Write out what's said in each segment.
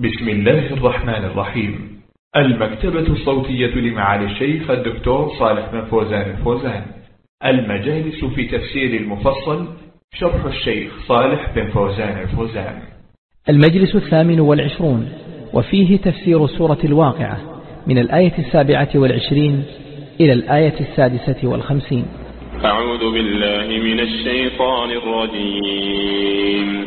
بسم الله الرحمن الرحيم. المكتبة الصوتية لمعالي الشيخ الدكتور صالح بن فوزان الفوزان. المجالس في تفسير المفصل شرح الشيخ صالح بن فوزان الفوزان. المجلس الثامن والعشرون وفيه تفسير سورة الواقعة من الآية السابعة والعشرين إلى الآية السادسة والخمسين. أعوذ بالله من الشيطان الرجيم.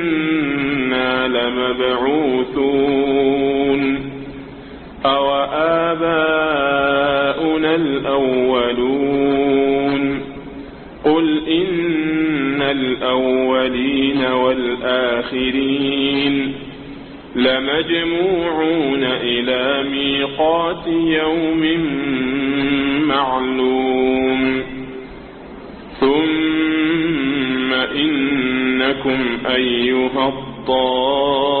لمبعوثون أو آباؤنا الأولون قل إن الأولين والآخرين لمجموعون إلى ميقات يوم معلوم ثم إنكم أيها الضالون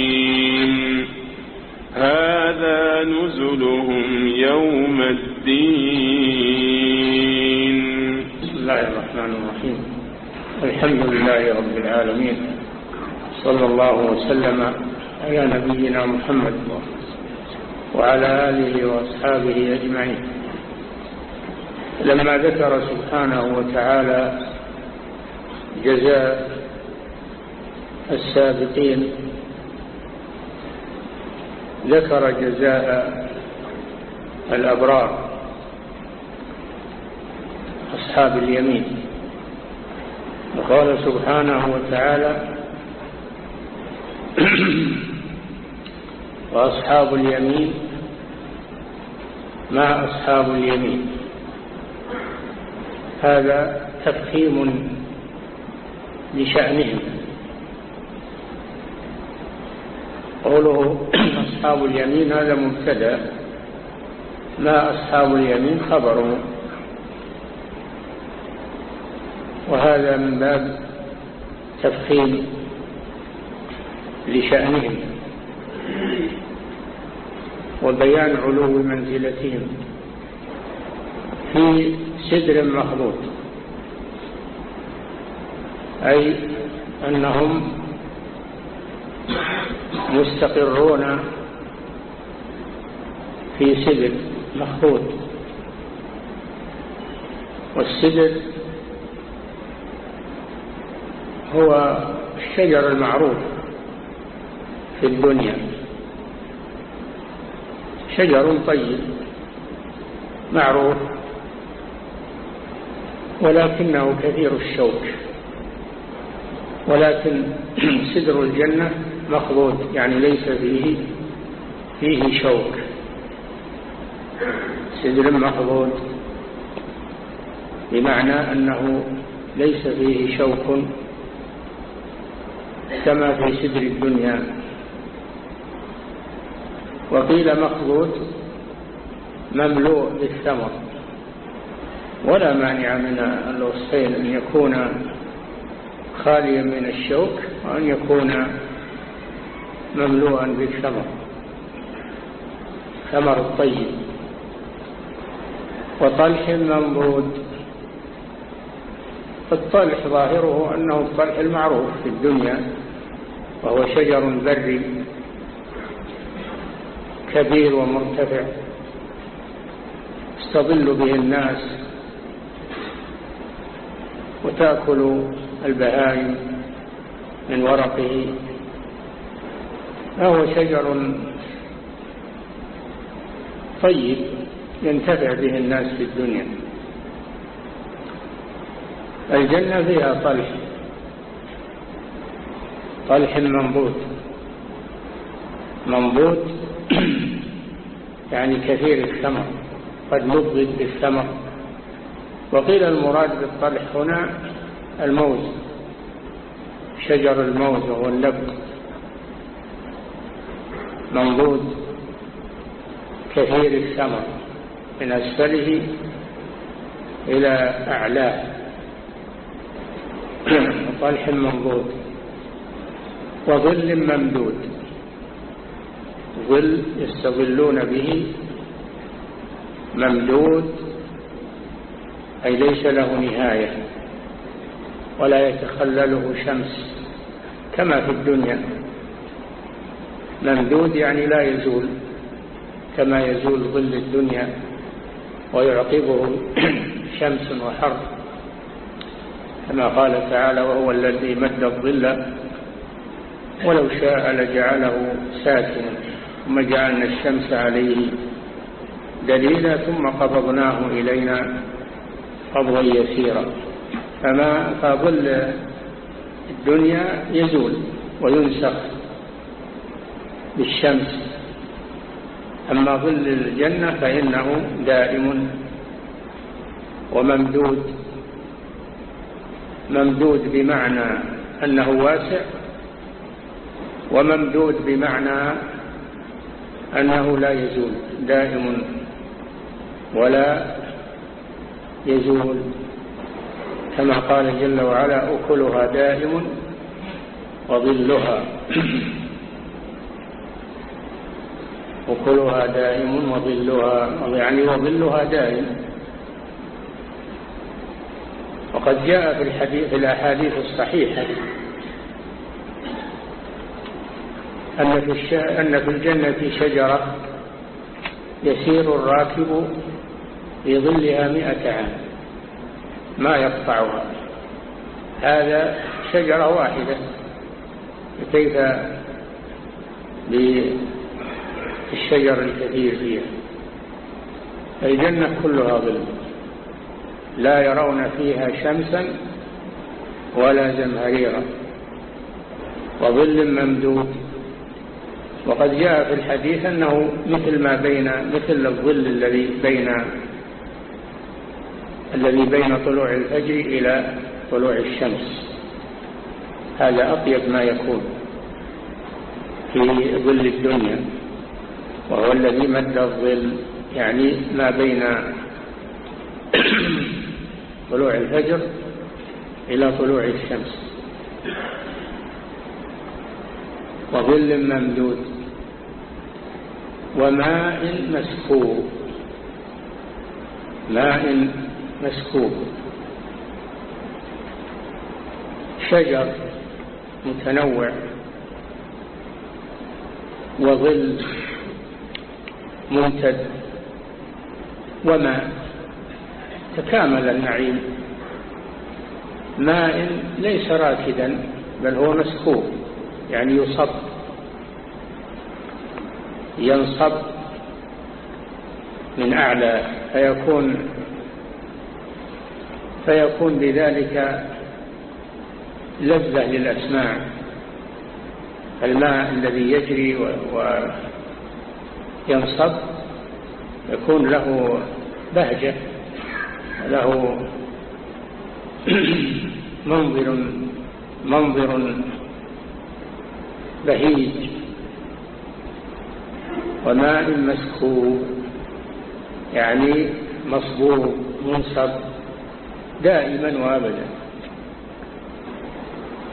نزلهم يوم الدين. بسم الله الرحمن الرحيم. الحمد لله رب العالمين. صلى الله وسلم على نبينا محمد وعلى آله وأصحابه أجمعين. لما ذكر سبحانه وتعالى جزاء السابقين ذكر جزاء الأبرار أصحاب اليمين. وقال سبحانه وتعالى وأصحاب اليمين ما أصحاب اليمين؟ هذا تفخيم لشأنهم. قوله أصحاب اليمين هذا مبتدأ. ما أصحاب اليمين خبره وهذا من باب تفخيم لشأنهم وبيان علو منزلتهم في سدر مخلوط. أي أنهم مستقرون في سدر مخلوط والسدر هو الشجر المعروف في الدنيا. شجر طيب معروف ولكنه كثير الشوك. ولكن سدر الجنة مخضود يعني ليس فيه فيه شوك. سدر مخضود بمعنى أنه ليس فيه شوك كما في سدر الدنيا. وقيل مخضود مملوء بالثمر. ولا مانع من الوصفين أن يكون خاليا من الشوك وأن يكون مملوءا بالثمر. ثمر الطيب. وطلح منضود الطلح ظاهره أنه الطلح المعروف في الدنيا وهو شجر بري كبير ومرتفع استظل به الناس وتأكل البهائم من ورقه. فهو شجر طيب. ينتفع به الناس في الدنيا. الجنة فيها طلح. طلح منبوت. منبوت يعني كثير الثمر. قد لبد بالثمر. وقيل المراد بالطلح هنا الموز. شجر الموز وهو اللب. منضود كثير الثمر. من أسفله إلى أعلاه طلح منضود وظل ممدود. ظل يستظلون به. ممدود. أي ليس له نهاية. ولا يتخلله شمس. كما في الدنيا. ممدود يعني لا يزول. كما يزول ظل الدنيا. ويعقبه شمس وحر كما قال تعالى وهو الذي مد الظل ولو شاء لجعله ساكنا ثم جعلنا الشمس عليه دليلا ثم قبضناه إلينا قبضا يسيرا. فما فظل الدنيا يزول وينسخ بالشمس. أما ظل الجنة فإنه دائم وممدود ممدود بمعنى أنه واسع وممدود بمعنى أنه لا يزول دائم ولا يزول. كما قال جل وعلا أكلها دائم وظلها. أكلها دائم وظلها يعني وظلها دائم. وقد جاء في الحديث الأحاديث الصحيحة أن في. أن في الجنة شجرة يسير الراكب في ظلها مئة عام. ما يقطعها. هذا شجرة واحدة. كيف بالشجر الكثير فيها. الجنة كلها ظل لا يرون فيها شمسا ولا زمهريرا. وظل ممدود. وقد جاء في الحديث أنه مثل ما بين مثل الظل الذي بين الذي بين طلوع الفجر إلى طلوع الشمس. هذا أطيب ما يكون في ظل الدنيا. وهو الذي مد الظل يعني ما بين طلوع الفجر إلى طلوع الشمس. وظل ممدود. وماء مسكوب. ماء مسكوب. شجر متنوع. وظل ممتد وماء تكامل النعيم. ماء ليس راكدا بل هو مسكوب يعني يصب. ينصب من أعلى فيكون فيكون بذلك لذة للأسماع. الماء الذي يجري وينصب يكون له بهجة له منظر منظر بهيج وماء مسكوب يعني مصبوب منصب دائما وابدا.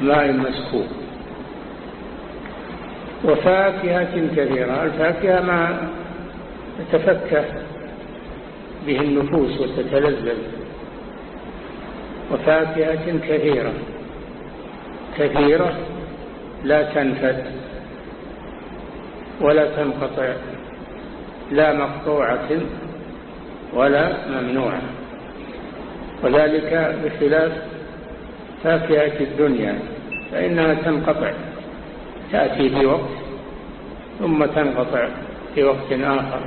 ماء مسكوب. وفاكهة كثيرة الفاكهة ما تتفكه به النفوس وتتلذذ. وفاكهة كثيرة. كثيرة لا تنفد ولا تنقطع. لا مقطوعة ولا ممنوعة. وذلك بخلاف فاكهة الدنيا فإنها تنقطع. تأتي في وقت ثم تنقطع في وقت آخر.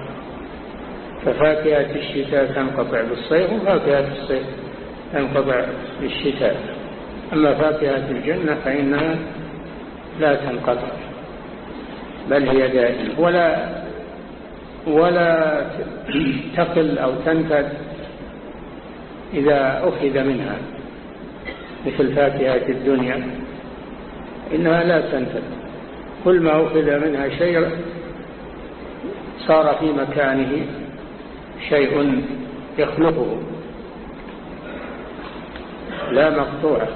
ففاكهة الشتاء تنقطع بالصيف وفاكهة الصيف تنقطع بالشتاء. أما فاكهة الجنة فإنها لا تنقطع بل هي دائمة. ولا ولا تقل أو تنفد إذا أخذ منها مثل فاكهة الدنيا إنها لا تنفد كل ما أخذ منها شيء صار في مكانه شيء يخلقه. لا مقطوعة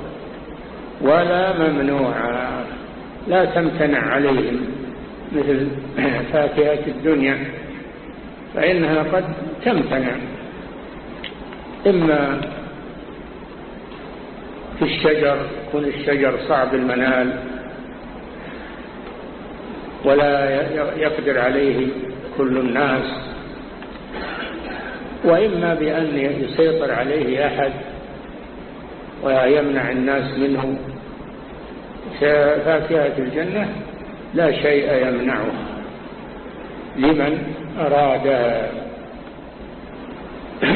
ولا ممنوعة لا تمتنع عليهم مثل فاكهة الدنيا فإنها قد تمتنع. إما في الشجر يكون الشجر صعب المنال ولا يقدر عليه كل الناس. وإما بأن يسيطر عليه أحد ويمنع الناس منه. فاكهة الجنة لا شيء يمنعه لمن أرادها.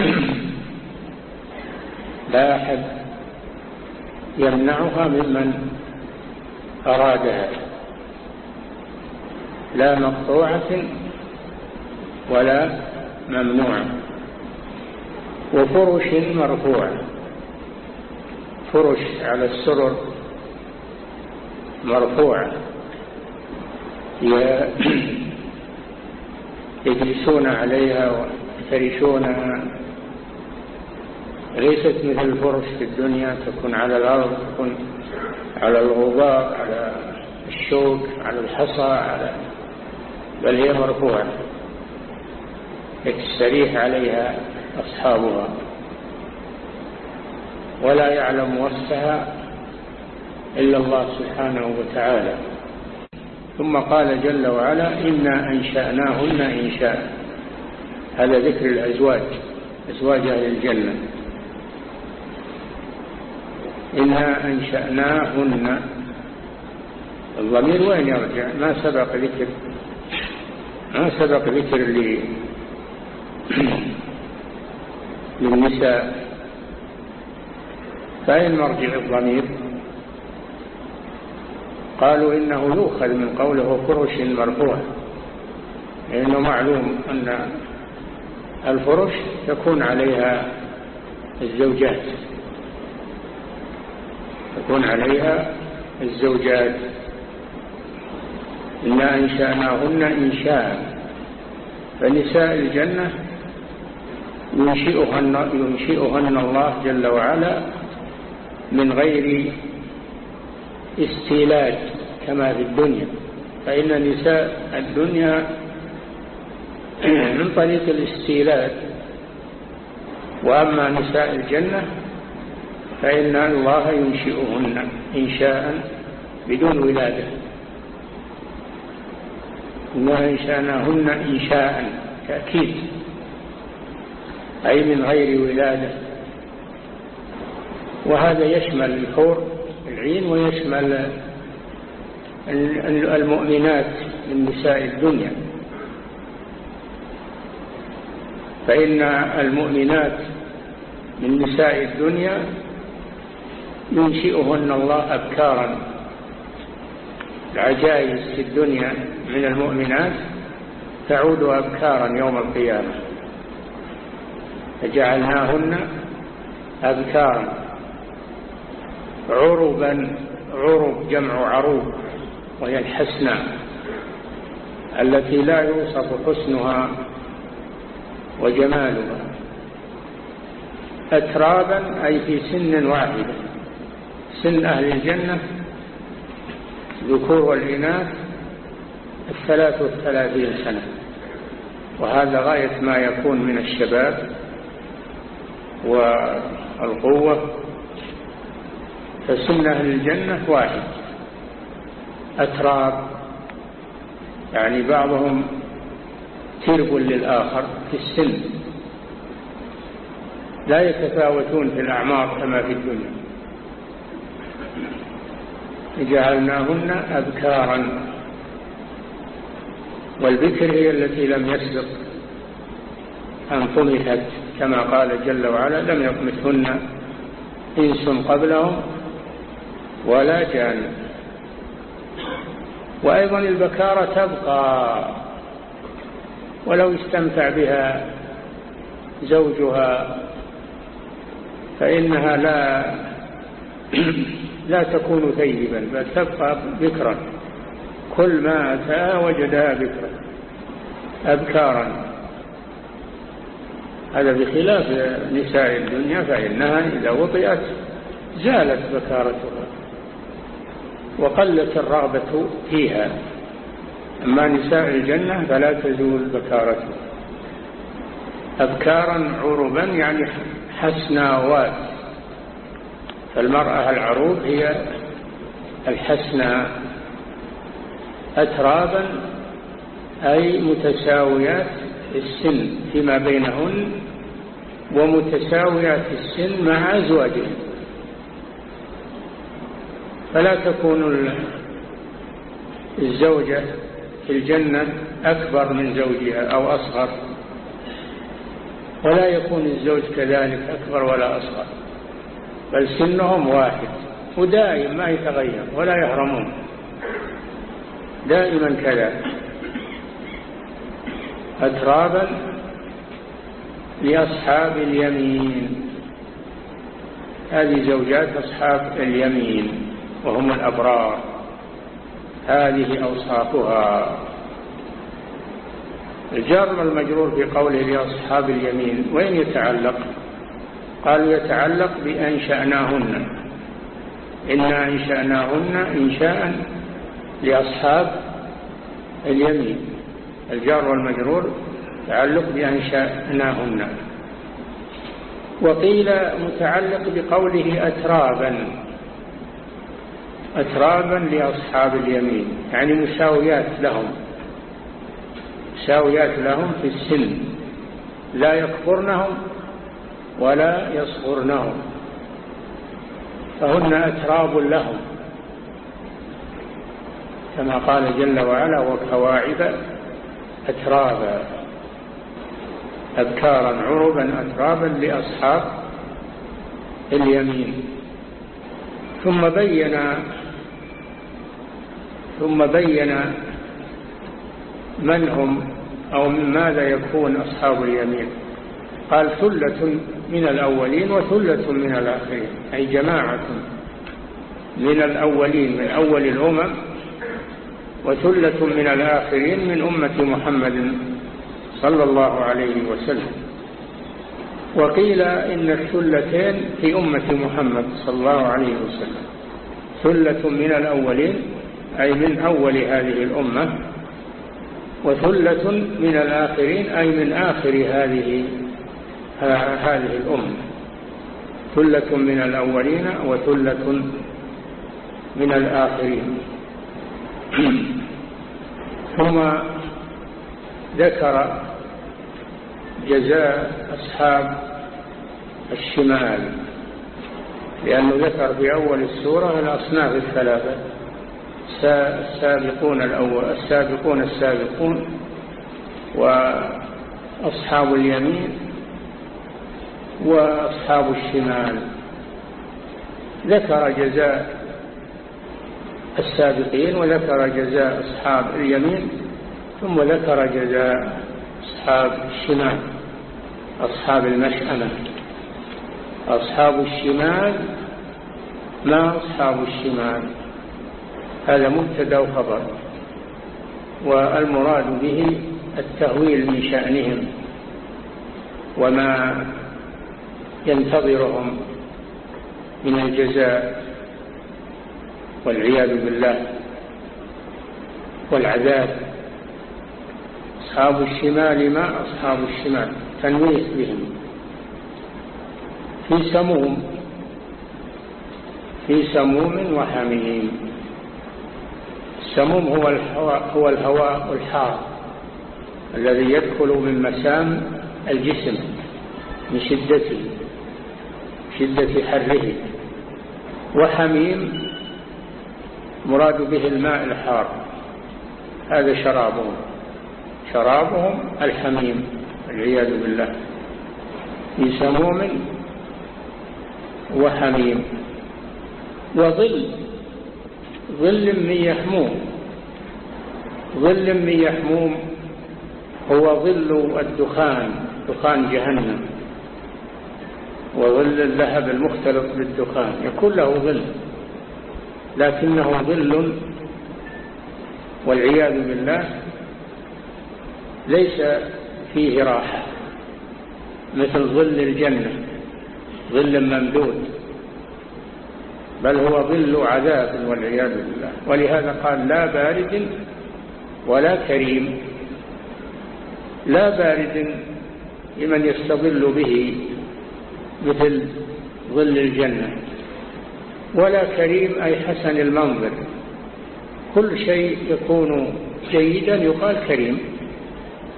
لا أحد يمنعها ممن أرادها. لا مقطوعة ولا ممنوعة. وفرش مرفوعة فرش على السرر مرفوعة يجلسون عليها ويفترشونها ليست مثل الفرش في الدنيا تكون على الأرض تكون على الغبار على الشوك على الحصى على بل هي مرفوعة. يستريح عليها أصحابها. ولا يعلم وصفها إلا الله سبحانه وتعالى. ثم قال جل وعلا إنا أنشأناهن إنشاء هذا ذكر الأزواج أزواج أهل الجنة. إنا أنشأناهن. الضمير وين يرجع؟ ما سبق ذكر. ما سبق ذكر لي للنساء؟ فأين مرجع الضمير؟ قالوا إنه يؤخذ من قوله فرش مرفوع لأنه معلوم أن الفرش تكون عليها الزوجات تكون عليها الزوجات. إنا أنشأناهن إنشاء. فنساء الجنة ينشئهن, ينشئهن الله جل وعلا من غير استيلاد كما في الدنيا. فإن نساء الدنيا من طريق الاستيلاد وأما نساء الجنة فإن الله ينشئهن إنشاء بدون ولادة. إنها إنشأناهن إنشاء تأكيد. أي من غير ولادة. وهذا يشمل الحور العين ويشمل المؤمنات من نساء الدنيا. فإن المؤمنات من نساء الدنيا ينشئهن الله أبكارا. العجائز في الدنيا من المؤمنات تعود أبكارا يوم القيامة. فجعلناهن أبكارا. عربا عرب جمع عروب وهي الحسنى التي لا يوصف حسنها وجمالها. أترابا أي في سن واحدة. سن أهل الجنة ذكور والإناث الثلاث والثلاثين سنة. وهذا غاية ما يكون من الشباب والقوة. فسن أهل الجنة واحد. أتراب. يعني بعضهم ترب للآخر في السن. لا يتفاوتون في الأعمار كما في الدنيا. جعلناهن أبكارا والبكر هي التي لم يسبق أن طمثت كما قال جل وعلا لم يطمثهن إنس قبلهم ولا جان. وأيضا البكارة تبقى ولو استمتع بها زوجها فإنها لا لا تكون ثيبا بل تبقى بكرا كل ما أتى وجدها بكرا أبكارا هذا بخلاف نساء الدنيا فإنها إذا وطئت زالت بكارتها وقلت الرغبة فيها. أما نساء الجنة فلا تزول بكارتها أبكارا عربا يعني حسناوات. فالمرأة العروب هي الحسنى. أترابا أي متساويات السن فيما بينهن ومتساويات السن مع أزواجهن. فلا تكون الزوجة في الجنة أكبر من زوجها أو أصغر. ولا يكون الزوج كذلك أكبر ولا أصغر. بل سنهم واحد ودائم ما يتغير ولا يهرمون. دائما كذا. أترابا لأصحاب اليمين. هذه زوجات أصحاب اليمين وهم الأبرار. هذه أوصافها. الجار المجرور في قوله لأصحاب اليمين وين يتعلق؟ قالوا يتعلق بأنشأناهن. إنا أنشأناهن إنشاء لأصحاب اليمين الجار والمجرور تعلق بأنشأناهن. وقيل متعلق بقوله أترابا أترابا لأصحاب اليمين يعني مساويات لهم. مساويات لهم في السن. لا يكفرنهم ولا يصغرنهم. فهن أتراب لهم. كما قال جل وعلا وكواعب أترابا أذكارا عربا أترابا لأصحاب اليمين. ثم بين ثم بين من هم أو من ماذا يكون أصحاب اليمين. قال ثلة من الأولين وثلة من الآخرين أي جماعة من الأولين من أول الأمم وثلة من الآخرين من أمة محمد صلى الله عليه وسلم. وقيل إن الثلتين في أمة محمد صلى الله عليه وسلم. ثلة من الأولين أي من أول هذه الأمة وثلة من الآخرين أي من آخر هذه هذه الأمة. ثلة من الأولين وثلة من الآخرين. ثم ذكر جزاء أصحاب الشمال لأنه ذكر في أول السورة الأصناف الثلاثة السابقون الأول السابقون السابقون وأصحاب اليمين وأصحاب الشمال. ذكر جزاء السابقين وذكر جزاء أصحاب اليمين ثم ذكر جزاء أصحاب الشمال أصحاب المشأمة. أصحاب الشمال ما أصحاب الشمال؟ هذا مبتدا وخبر. والمراد به التهويل من شأنهم وما ينتظرهم من الجزاء. والعياذ بالله والعذاب. أصحاب الشمال ما أصحاب الشمال؟ تنويه بهم. في سموم. في سموم وحميم. السموم هو الهواء, هو الهواء الحار الذي يدخل من مسام الجسم من شدة حره. وحميم مراد به الماء الحار. هذا شرابهم. شرابهم الحميم والعياذ بالله. في سموم وحميم. وظل. ظل من يحموم. ظل من يحموم هو ظل الدخان دخان جهنم. وظل اللهب المختلط بالدخان يكون له ظل. لكنه ظل والعياذ بالله ليس فيه راحة مثل ظل الجنة ظل ممدود بل هو ظل عذاب والعياذ بالله. ولهذا قال لا بارد ولا كريم لا بارد لمن يستظل به مثل ظل الجنة. ولا كريم أي حسن المنظر. كل شيء يكون جيدا يقال كريم.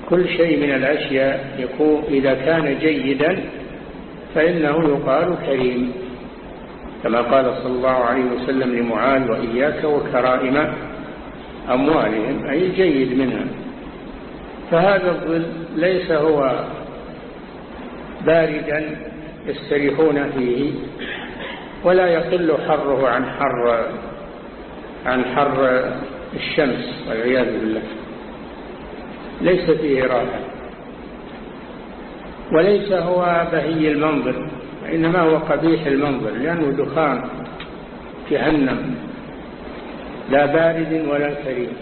كل شيء من الأشياء يكون إذا كان جيدا فإنه يقال كريم. كما قال صلى الله عليه وسلم لمعاذ وإياك وكرائم أموالهم أي الجيد منها. فهذا الظل ليس هو باردا يستريحون فيه. ولا يقل حره عن حر عن حر الشمس والعياذ بالله. ليس فيه راحة وليس هو بهي المنظر إنما هو قبيح المنظر لأنه دخان جهنم لا بارد ولا كريم.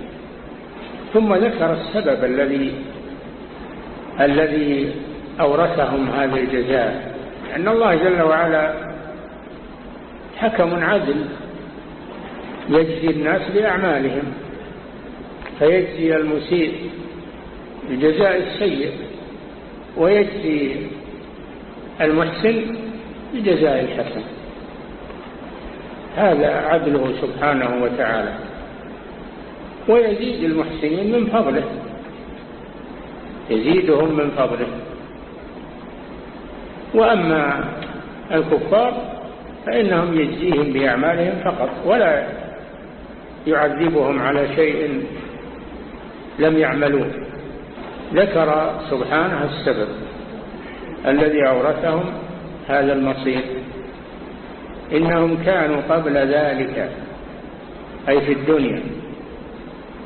ثم ذكر السبب الذي الذي أورثهم هذا الجزاء أن الله جل وعلا حكم عدل يجزي الناس بأعمالهم فيجزي المسيء الجزاء السيء ويجزي المحسن بجزاء الحسن. هذا عدله سبحانه وتعالى. ويزيد المحسنين من فضله. يزيدهم من فضله. وأما الكفار فإنهم يجزيهم بأعمالهم فقط ولا يعذبهم على شيء لم يعملوه. ذكر سبحانه السبب الذي أورثهم هذا المصير. إنهم كانوا قبل ذلك أي في الدنيا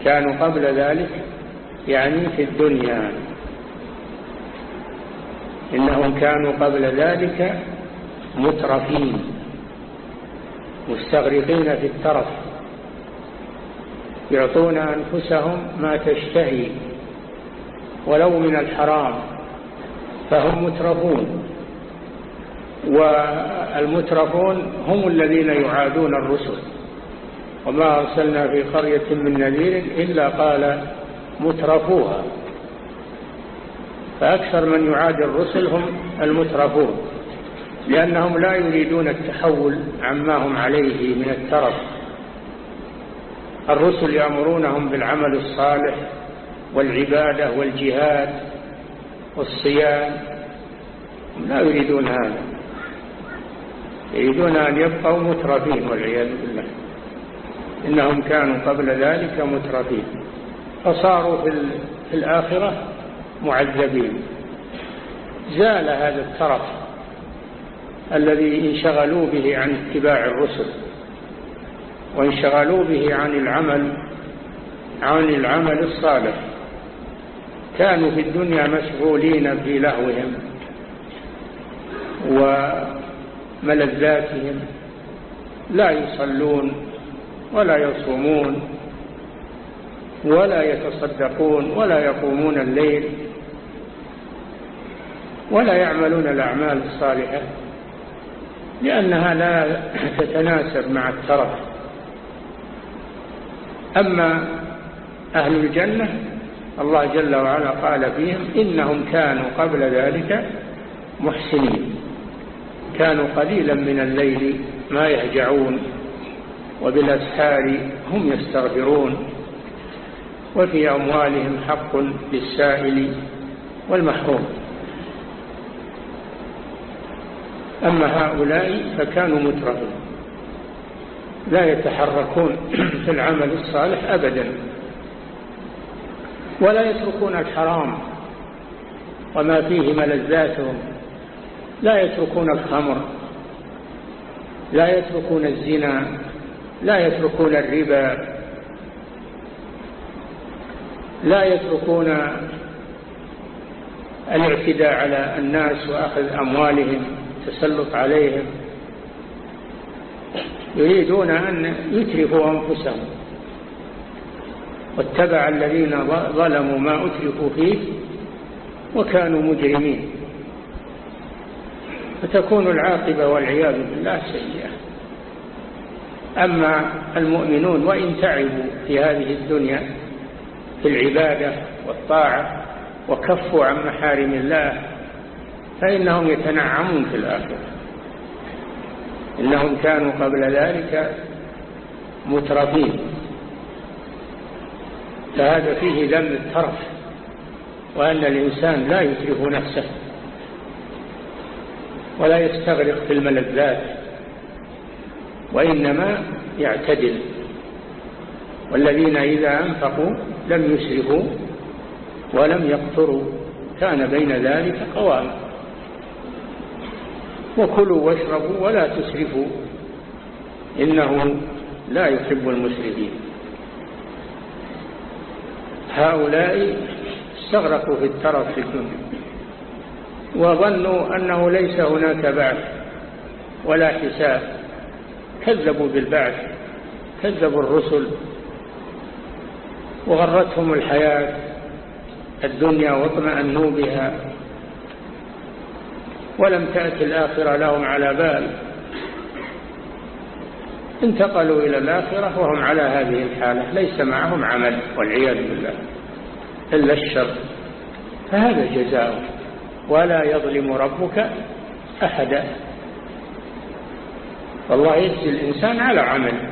كانوا قبل ذلك يعني في الدنيا. إنهم كانوا قبل ذلك مترفين. مستغرقين في الترف يعطون أنفسهم ما تشتهي ولو من الحرام فهم مترفون. والمترفون هم الذين يعادون الرسل. وما أرسلنا في قرية من نذير إلا قال مترفوها. فأكثر من يعاد الرسل هم المترفون. لأنهم لا يريدون التحول عما هم عليه من الترف. الرسل يأمرونهم بالعمل الصالح والعبادة والجهاد والصيام. لا يريدون هذا. يريدون أن يبقوا مترفين والعياذ بالله. إنهم كانوا قبل ذلك مترفين. فصاروا في الآخرة معذبين. زال هذا الترف. الذي انشغلوا به عن اتباع الرسل وانشغلوا به عن العمل عن العمل الصالح. كانوا في الدنيا مشغولين في لهوهم وملذاتهم. لا يصلون ولا يصومون ولا يتصدقون ولا يقومون الليل ولا يعملون الأعمال الصالحة. لأنها لا تتناسب مع الترف. أما أهل الجنة الله جل وعلا قال فيهم إنهم كانوا قبل ذلك محسنين. كانوا قليلا من الليل ما يهجعون وبالأسحار هم يستغفرون وفي أموالهم حق للسائل والمحروم. أما هؤلاء فكانوا مترفين لا يتحركون في العمل الصالح أبدا. ولا يتركون الحرام وما فيه ملذاتهم. لا يتركون الخمر. لا يتركون الزنا. لا يتركون الربا. لا يتركون الاعتداء على الناس وأخذ أموالهم. التسلط عليهم يريدون أن يترفوا أنفسهم واتبع الذين ظلموا ما أترفوا فيه وكانوا مجرمين فتكون العاقبة والعياذ بالله سيئة. أما المؤمنون وإن تعبوا في هذه الدنيا في العبادة والطاعة وكفوا عن محارم الله فإنهم يتنعمون في الآخرة. إنهم كانوا قبل ذلك مترفين. فهذا فيه ذم الترف وأن الإنسان لا يترف نفسه ولا يستغرق في الملذات وإنما يعتدل. والذين إذا أنفقوا لم يسرفوا ولم يقتروا كان بين ذلك قوام. وكلوا واشربوا ولا تسرفوا. إنه لا يحب المسرفين. هؤلاء استغرقوا في الترف في الدنيا وظنوا أنه ليس هناك بعث ولا حساب. كذبوا بالبعث كذبوا الرسل. وغرتهم الحياة الدنيا واطمأنوا بها. ولم تأتي الآخرة لهم على بال. انتقلوا إلى الآخرة وهم على هذه الحالة ليس معهم عمل والعياذ بالله إلا الشر. فهذا جزاؤه ولا يظلم ربك أحدا. والله يجزي الإنسان على عمله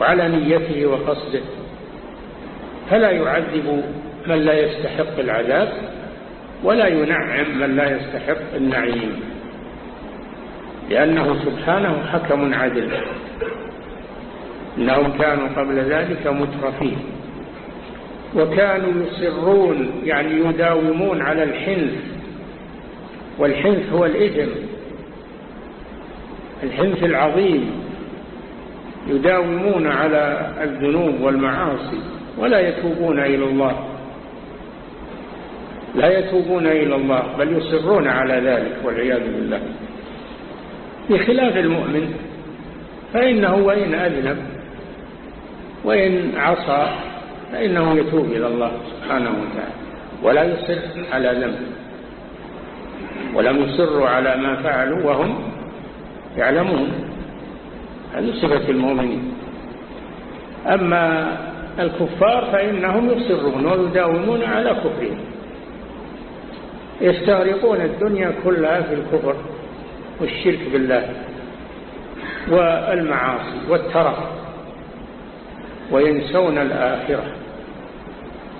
وعلى نيته وقصده. فلا يعذب من لا يستحق العذاب. ولا ينعم من لا يستحق النعيم لأنه سبحانه حكم عدل. إنهم كانوا قبل ذلك مترفين وكانوا يصرون يعني يداومون على الحنث. والحنث هو الإثم الحنث العظيم. يداومون على الذنوب والمعاصي ولا يتوبون إلى الله. لا يتوبون إلى الله بل يصرون على ذلك والعياذ بالله. بخلاف المؤمن فإنه وإن أذنب وإن عصى فإنه يتوب إلى الله سبحانه وتعالى. ولا يصر على ذنب ولم يصروا على ما فعلوا وهم يعلمون. هذه صفة المؤمنين. أما الكفار فإنهم يصرون ويداومون على كفرهم. يستغرقون الدنيا كلها في الكفر والشرك بالله والمعاصي والترف وينسون الآخرة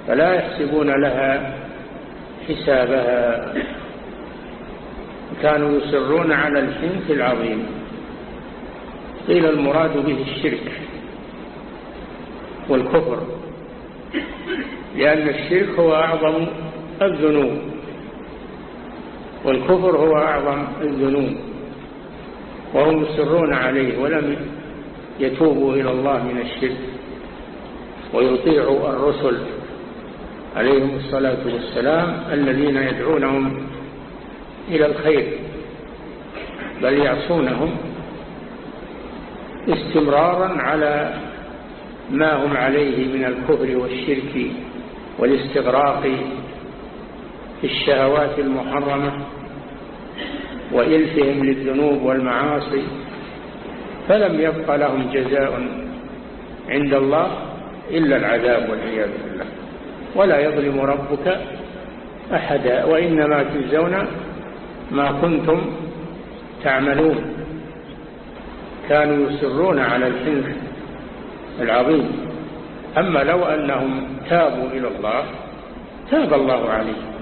فلا يحسبون لها حسابها. كانوا يصرون على الحنث العظيم. قيل المراد به الشرك والكفر لأن الشرك هو أعظم الذنوب. والكفر هو أعظم الذنوب وهم يصرون عليه ولم يتوبوا إلى الله من الشرك ويطيعوا الرسل عليهم الصلاة والسلام الذين يدعونهم إلى الخير بل يعصونهم استمرارا على ما هم عليه من الكفر والشرك والاستغراق في الشهوات المحرمة وإلفهم للذنوب والمعاصي فلم يبق لهم جزاء عند الله إلا العذاب والعياذ بالله. ولا يظلم ربك أحدا وإنما تجزون ما كنتم تعملون. كانوا يسرون على الحنف العظيم. أما لو أنهم تابوا إلى الله تاب الله عليهم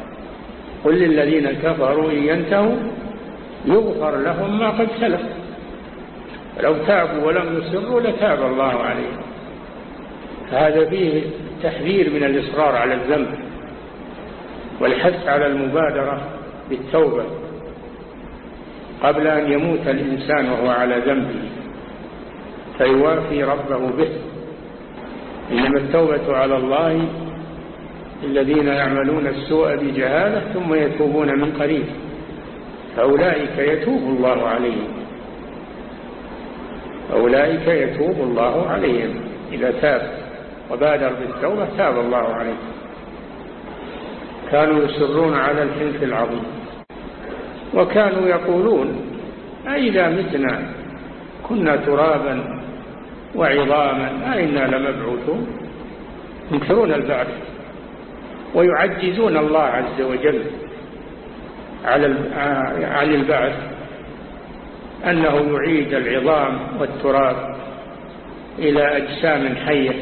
قل للذين كفروا إن ينتهوا يغفر لهم ما قد سلف. لو تابوا ولم يسروا لتاب الله عليهم. فهذا فيه تحذير من الإصرار على الذنب والحث على المبادرة بالتوبة قبل أن يموت الإنسان وهو على ذنبه. فيوافي ربه به. إنما التوبة على الله الذين يعملون السوء بجهالة ثم يتوبون من قريب. فأولئك يتوب الله عليهم. أولئك يتوب الله عليهم. إذا تاب وبادر بالتوبة تاب الله عليه. كانوا يسرون على الحنث العظيم. وكانوا يقولون أئذا متنا كنا ترابا وعظاما أئنا لمبعوثون. ينكرون البعث ويعجزون الله عز وجل. على عن البعث أنه يعيد العظام والتراب إلى أجسام حية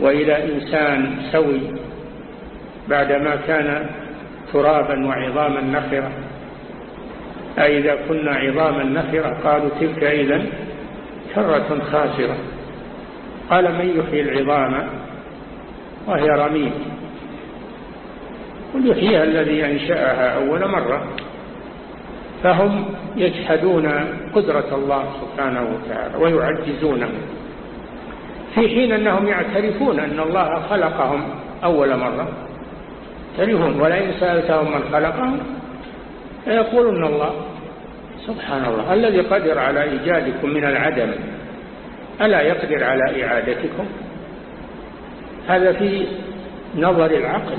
وإلى إنسان سوي بعدما كان ترابا وعظاما نخرة. أئذا كنا عظاما نخرة قالوا تلك إذا كرة خاسرة. قال من يحيي العظام؟ وهي رميم. قل يحييها الذي أنشأها أول مرة. فهم يجحدون قدرة الله سبحانه وتعالى ويعجزونه في حين أنهم يعترفون أن الله خلقهم أول مرة. يعترفون ولئن سألتهم من خلقهم فيقولون الله سبحان الله الذي قدر على إيجادكم من العدم ألا يقدر على إعادتكم؟ هذا في نظر العقل.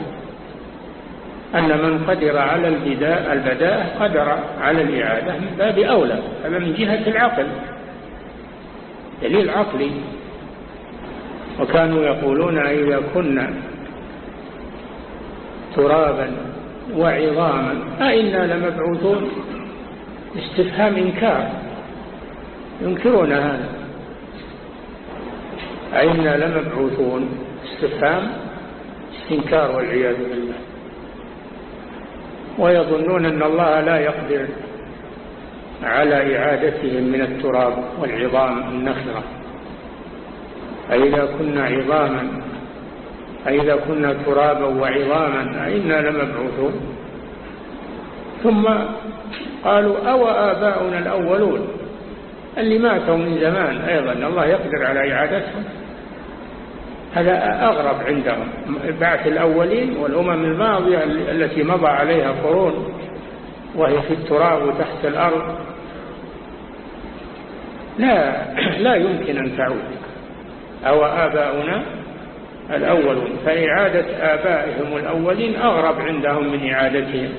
أن من قدر على البداء البداء قدر على الإعادة. من باب أولى. هذا من جهة العقل. دليل عقلي. وكانوا يقولون إذا كنا ترابا وعظاما. أئنا لمبعوثون؟ استفهام إنكار. ينكرون هذا. أئنا لمبعوثون؟ استفهام استنكار والعياذ بالله. ويظنون أن الله لا يقدر على إعادتهم من التراب والعظام النخرة. أئذا كنا عظاما أئذا كنا ترابا وعظاما أئنا لمبعوثون. ثم قالوا أو آباؤنا الأولون اللي ماتوا من زمان أيضا الله يقدر على إعادتهم؟ هذا أغرب عندهم. بعث الأولين والأمم الماضية التي مضى عليها قرون وهي في التراب وتحت الأرض. لا لا يمكن أن تعود. أو آباؤنا الأولون. فإعادة آبائهم الأولين أغرب عندهم من إعادتهم.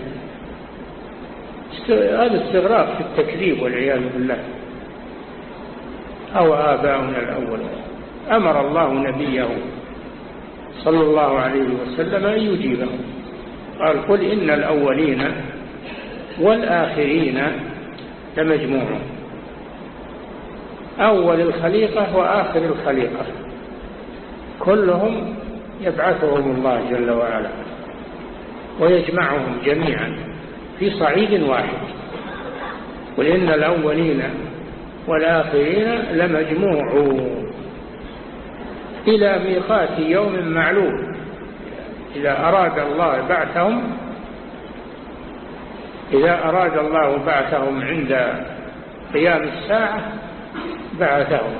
هذا استغراق في التكذيب والعياذ بالله. أو آباؤنا الأولون. أمر الله نبيه صلى الله عليه وسلم أن يجيبه. قال قل إن الأولين والآخرين لمجموعون. أول الخليقة وآخر الخليقة. كلهم يبعثهم الله جل وعلا ويجمعهم جميعا في صعيد واحد. قل إن الأولين والآخرين لمجموعون. إلى ميقات يوم معلوم. إذا أراد الله بعثهم إذا أراد الله بعثهم عند قيام الساعة بعثهم.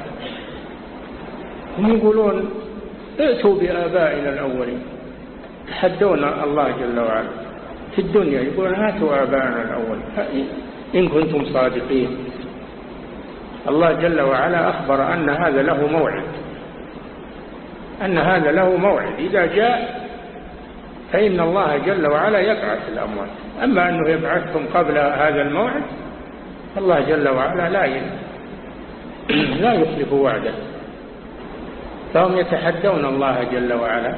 هم يقولون ائتوا بآبائنا الأولين. تحدون الله جل وعلا. في الدنيا يقولون هاتوا آبائنا الأول إن كنتم صادقين. الله جل وعلا أخبر أن هذا له موعد. أن هذا له موعد. إذا جاء فإن الله جل وعلا يبعث الأموات أما أنه يبعثهم قبل هذا الموعد الله جل وعلا لا لا يخلف وعده. فهم يتحدون الله جل وعلا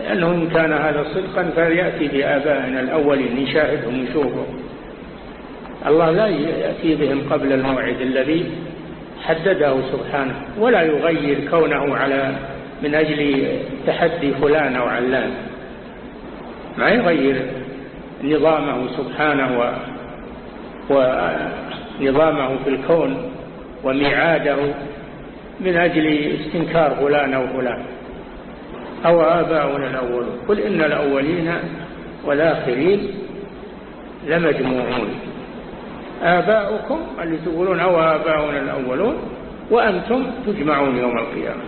لأنه إن كان هذا صدقا فليأتي بآبائنا الأولين نشاهدهم نشوفهم الله لا يأتي بهم قبل الموعد الذي حدده سبحانه ولا يغير كونه على من أجل تحدي فلان أو علان. ما يغير نظامه سبحانه ونظامه في الكون وميعاده من أجل استنكار فلان أو فلان. أو آباؤنا الأولون قل إن الأولين والآخرين لمجموعون. آباؤكم اللي تقولون أو آباؤنا الأولون وأنتم تجمعون يوم القيامة.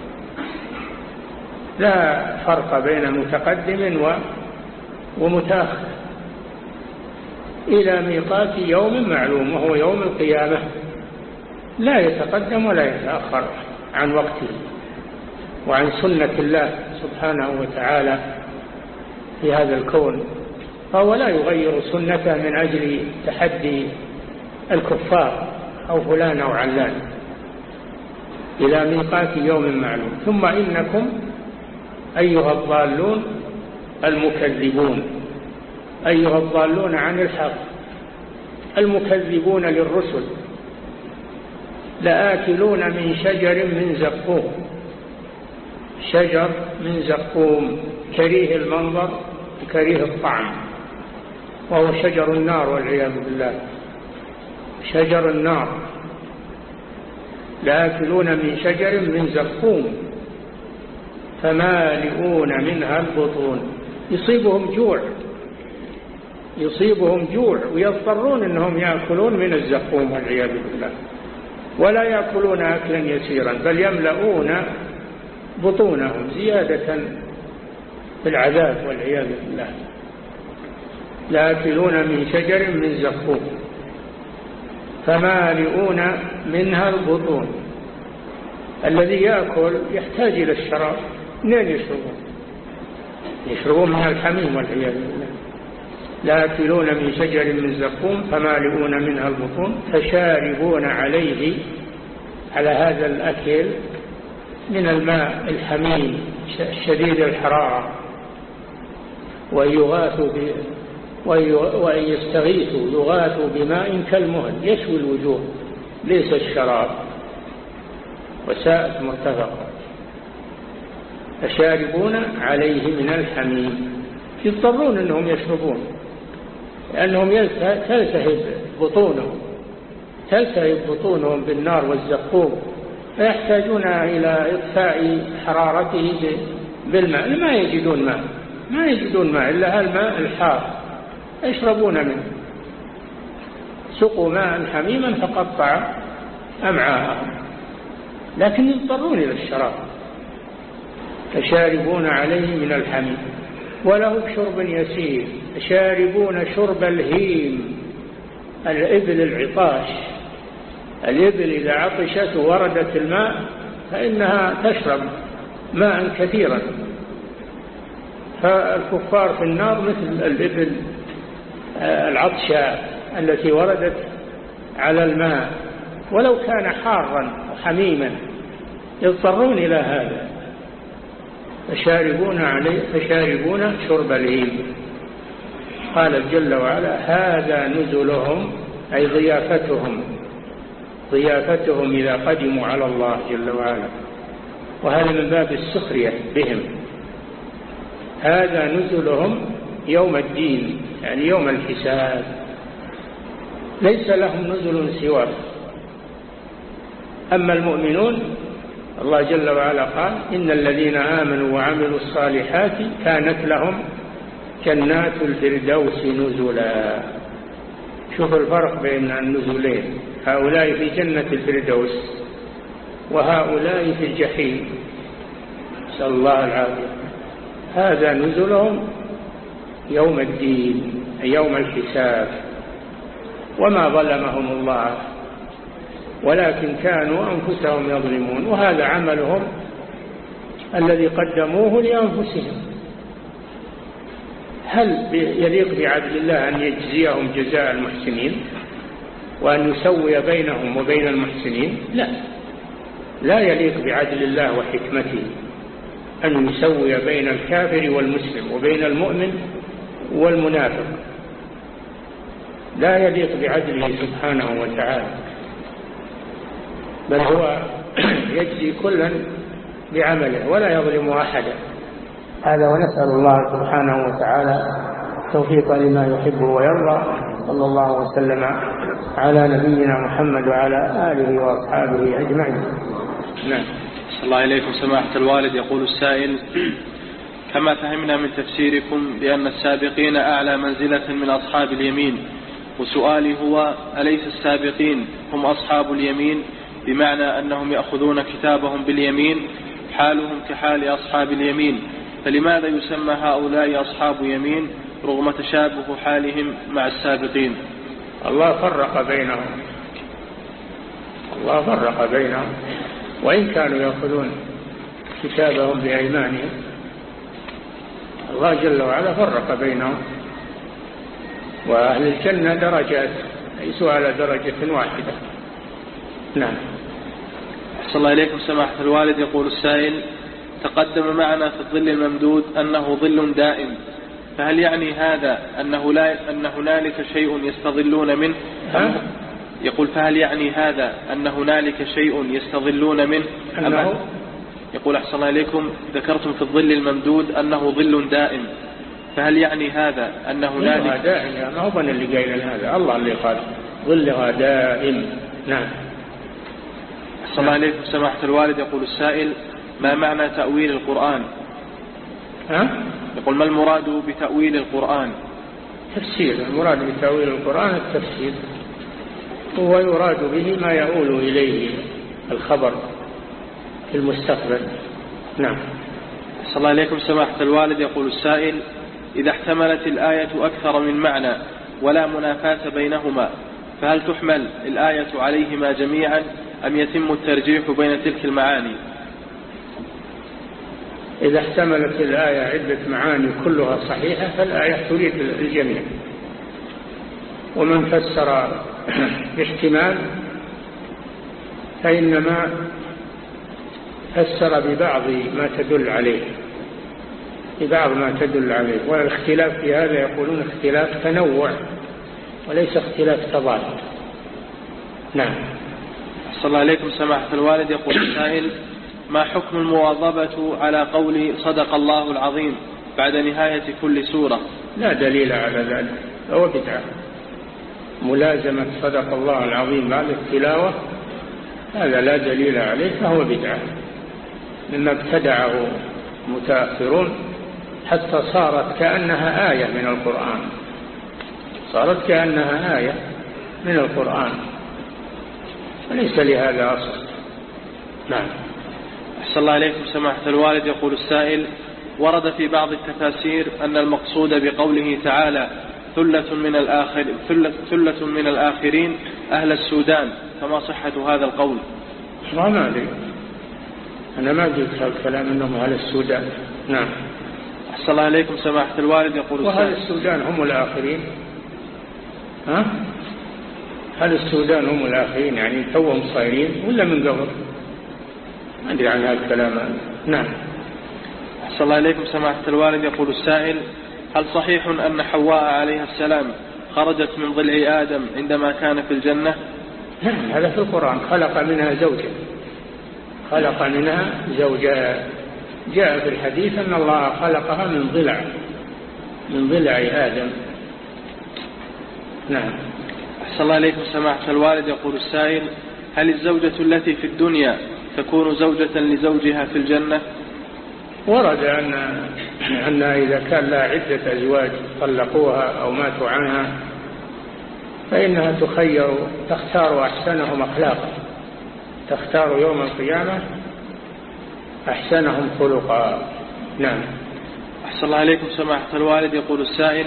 لا فرق بين متقدم ومتأخر. إلى ميقات يوم معلوم وهو يوم القيامة. لا يتقدم ولا يتأخر عن وقته وعن سنة الله سبحانه وتعالى في هذا الكون. فهو لا يغير سنته من أجل تحدي الكفار أو فلان أو علان. إلى ميقات يوم معلوم. ثم إنكم أيها الضالون المكذبون. أيها الضالون عن الحق. المكذبون للرسل. لآكلون من شجر من زقوم. شجر من زقوم. كريه المنظر كريه الطعم. وهو شجر النار والعياذ بالله. شجر النار. لآكلون من شجر من زقوم. فمالئون منها البطون. يصيبهم جوع. يصيبهم جوع ويضطرون إنهم يأكلون من الزقوم والعياذ بالله. ولا يأكلون اكلا يسيرا بل يملؤون بطونهم زيادة في العذاب والعياذ بالله. لاكلون من شجر من زقوم. فمالئون منها البطون. الذي يأكل يحتاج إلى الشراب. منين يشربون. يشربون من الحميم والعياذ بالله. لاكلون من شجر من زقوم فمالئون منها البطون فشاربون عليه على هذا الأكل من الماء الحميم شديد الحرارة. ويغاث وأن يستغيثوا يغاثوا بماء كالمهل. يشوي الوجوه. ليس الشراب. وساءت مرتفقة فشاربون عليه من الحميم. يضطرون أنهم يشربون لأنهم تلتهب بطونهم تلتهب بطونهم بالنار والزقوم فيحتاجون إلى إطفاء حرارته بالماء. ما يجدون ماء ما يجدون ماء إلا هالماء الحار. يشربون منه. سقوا ماء حميما فقطع أمعاءهم. لكن يضطرون إلى الشراب. فشاربون عليه من الحميم وله شرب يسير شاربون شرب الهيم. الإبل العطاش. الإبل إذا عطشت وردت الماء فإنها تشرب ماء كثيرا. فالكفار في النار مثل الإبل العطشة التي وردت على الماء. ولو كان حارا وحميما يضطرون إلى هذا. فشاربون عليه فشاربون شرب الهيم قال جل وعلا هذا نزلهم أي ضيافتهم. ضيافتهم إذا قدموا على الله جل وعلا. وهذا من باب السخرية بهم. هذا نزلهم يوم الدين. يعني يوم الحساب. ليس لهم نزل سواه. أما المؤمنون الله جل وعلا قال إن الذين آمنوا وعملوا الصالحات كانت لهم جنات الفردوس نزلا. شوف الفرق بين النزلين. هؤلاء في جنة الفردوس وهؤلاء في الجحيم. نسأل الله العافية. هذا نزلهم يوم الدين يوم الحساب. وما ظلمهم الله. ولكن كانوا أنفسهم يظلمون وهذا عملهم الذي قدموه لأنفسهم. هل يليق بعدل الله أن يجزيهم جزاء المحسنين؟ وأن يسوي بينهم وبين المحسنين؟ لا. لا يليق بعدل الله وحكمته أن يسوي بين الكافر والمسلم وبين المؤمن والمنافق. لا يليق بعدله سبحانه وتعالى. بل هو يجزي كلا بعمله ولا يظلم أحدا. هذا ونسأل الله سبحانه وتعالى التوفيق لما يحب ويرضى صلى الله وسلم على نبينا محمد وعلى آله وأصحابه أجمعين. نعم. صلى الله إليكم سماحة الوالد يقول السائل كما فهمنا من تفسيركم بأن السابقين أعلى منزلة من أصحاب اليمين وسؤالي هو أليس السابقين هم أصحاب اليمين؟ بمعنى أنهم يأخذون كتابهم باليمين حالهم كحال أصحاب اليمين. فلماذا يسمى هؤلاء أصحاب يمين؟ رغم تشابه حالهم مع السابقين. الله فرق بينهم. الله فرق بينهم. وإن كانوا يأخذون كتابهم بأيمانهم الله جل وعلا فرق بينهم. وأهل الجنة درجات ليسوا على درجة واحدة. نعم. صلى الله إليكم سماحة الوالد. يقول السائل تقدم معنا في الظل الممدود أنه ظل دائم فهل يعني هذا أنه, لا أن هنالك شيء يستظلون منه؟ ها؟ يقول فهل يعني هذا أن هنالك شيء يستظلون منه؟ أنه؟ يقول أحسن الله إليكم ذكرتم في الظل الممدود أنه ظل دائم فهل يعني هذا أن هنالك دائم يعني ما هو اللي قايل هذا؟ الله اللي قال ظلها دائم. نعم. أحسن الله إليكم سماحة الوالد يقول السائل ما معنى تأويل القرآن؟ ها؟ يقول ما المراد بتأويل القرآن؟ تفسير المراد بتأويل القرآن التفسير. هو يراد به ما يؤول إليه الخبر في المستقبل. نعم. صلى الله عليكم سماحة الوالد يقول السائل إذا احتملت الآية أكثر من معنى ولا منافاة بينهما فهل تحمل الآية عليهما جميعا؟ أم يتم الترجيح بين تلك المعاني؟ إذا احتملت الآية عدة معاني كلها صحيحة فالآية تريد الجميع. ومن فسر باحتمال فإنما فسر ببعض ما تدل عليه. ببعض ما تدل عليه. والاختلاف في هذا يقولون اختلاف تنوع وليس اختلاف تضاد. نعم. صلى الله عليكم سماحة الوالد. يقول السائل ما حكم المواظبة على قول صدق الله العظيم بعد نهاية كل سورة؟ لا دليل على ذلك هو بدعة. ملازمة صدق الله العظيم بعد التلاوة هذا لا دليل عليه فهو بدعة. مما ابتدعه متأخرون حتى صارت كأنها آية من القرآن. صارت كأنها آية من القرآن. وليس لهذا أصل. نعم. أحسن الله عليكم سماحة الوالد يقول السائل ورد في بعض التفاسير أن المقصود بقوله تعالى ثلة من الآخر ثلة, ثلة من الآخرين أهل السودان. فما صحة هذا القول؟ ما أدري أنا ما قلت هذا الكلام أنهم أهل السودان. نعم. أحسن الله عليكم سماحة الوالد يقول وهل السودان هم الآخرين. ها؟ هل السودان هم الآخرين؟ يعني توهم صايرين ولا من قبل؟ ما أدري عن هذا الكلام. نعم. أحسن الله إليكم. سماحة الوالد يقول السائل هل صحيح أن حواء عليها السلام خرجت من ضلع آدم عندما كان في الجنة؟ نعم هذا في القرآن. خلق منها زوجة. خلق منها زوجة. جاء في الحديث أن الله خلقها من ضلع من ضلع آدم. نعم. أحسن الله عليكم سماحة الوالد. يقول السائل هل الزوجة التي في الدنيا تكون زوجة لزوجها في الجنة؟ ورد أن أنها إذا كان لها عدة أزواج طلقوها أو ماتوا عنها فإنها تخير تختار أحسنهم أخلاقا. تختار يوم القيامة أحسنهم خلقا. نعم. أحسن الله عليكم سماحة الوالد. يقول السائل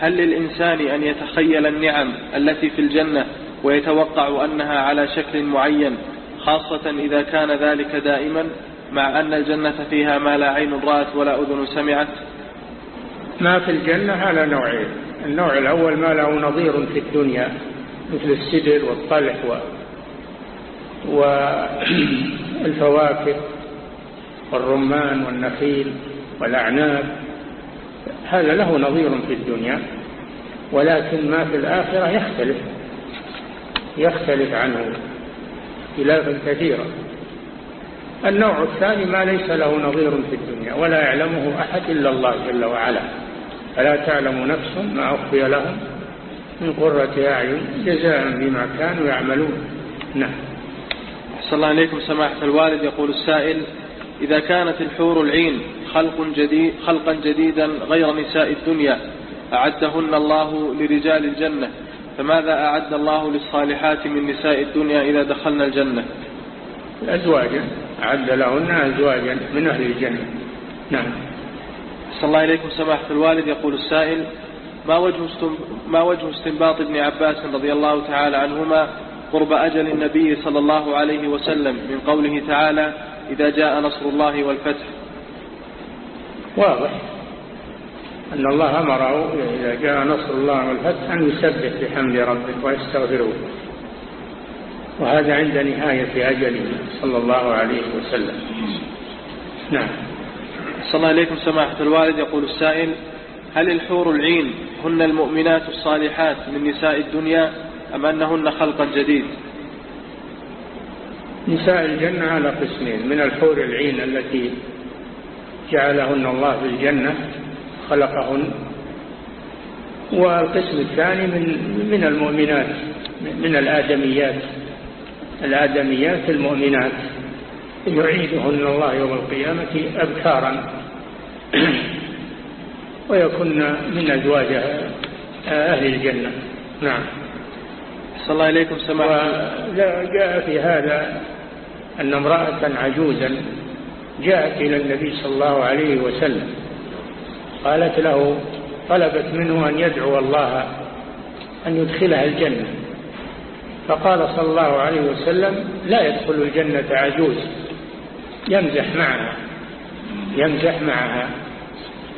هل للإنسان أن يتخيل النعم التي في الجنة ويتوقع أنها على شكل معين خاصة إذا كان ذلك دائما مع أن الجنة فيها ما لا عين رأت ولا أذن سمعت؟ ما في الجنة على نوعين. النوع الأول ما له نظير في الدنيا مثل السدر والطلح و... والفواكه والرمان والنخيل والأعناب. هذا له نظير في الدنيا ولكن ما في الآخرة يختلف يختلف عنه اختلافا كثيرا النوع الثاني ما ليس له نظير في الدنيا ولا يعلمه أحد إلا الله جل وعلا. فلا تعلم نفس ما أخفي لهم من قرة أعين جزاء بما كانوا يعملون. نعم. أحسن الله عليكم سماحة الوالد. يقول السائل إذا كانت الحور العين خلق جديد خلقا جديدا غير نساء الدنيا. أعدهن الله لرجال الجنة. فماذا أعد الله للصالحات من نساء الدنيا إذا دخلنا الجنة؟ أزواجا. أعد لهن أزواجا من أهل الجنة. نعم. صلى الله عليكم سماحة الوالد يقول السائل ما وجه ما وجه استنباط ابن عباس رضي الله تعالى عنهما قرب أجل النبي صلى الله عليه وسلم من قوله تعالى إذا جاء نصر الله والفتح. واضح أن الله أمره إذا جاء نصر الله والفتح أن يسبح بحمد ربه ويستغفره. وهذا عند نهاية أجله صلى الله عليه وسلم. نعم. صلى الله عليكم سماحة الوالد. يقول السائل هل الحور العين هن المؤمنات الصالحات من نساء الدنيا أم أنهن خلق جديد؟ نساء الجنة على قسمين من الحور العين التي جعلهن الله في الجنة خلقهن. والقسم الثاني من من المؤمنات من الآدميات الآدميات المؤمنات. يعيدهن الله يوم القيامة أبكارا. ويكن من أزواج أهل الجنة. نعم. صلى الله عليكم. سماحة. جاء في هذا أن امرأة عجوزا جاءت إلى النبي صلى الله عليه وسلم قالت له طلبت منه أن يدعو الله أن يدخلها الجنة. فقال صلى الله عليه وسلم لا يدخل الجنة عجوز يمزح معها يمزح معها.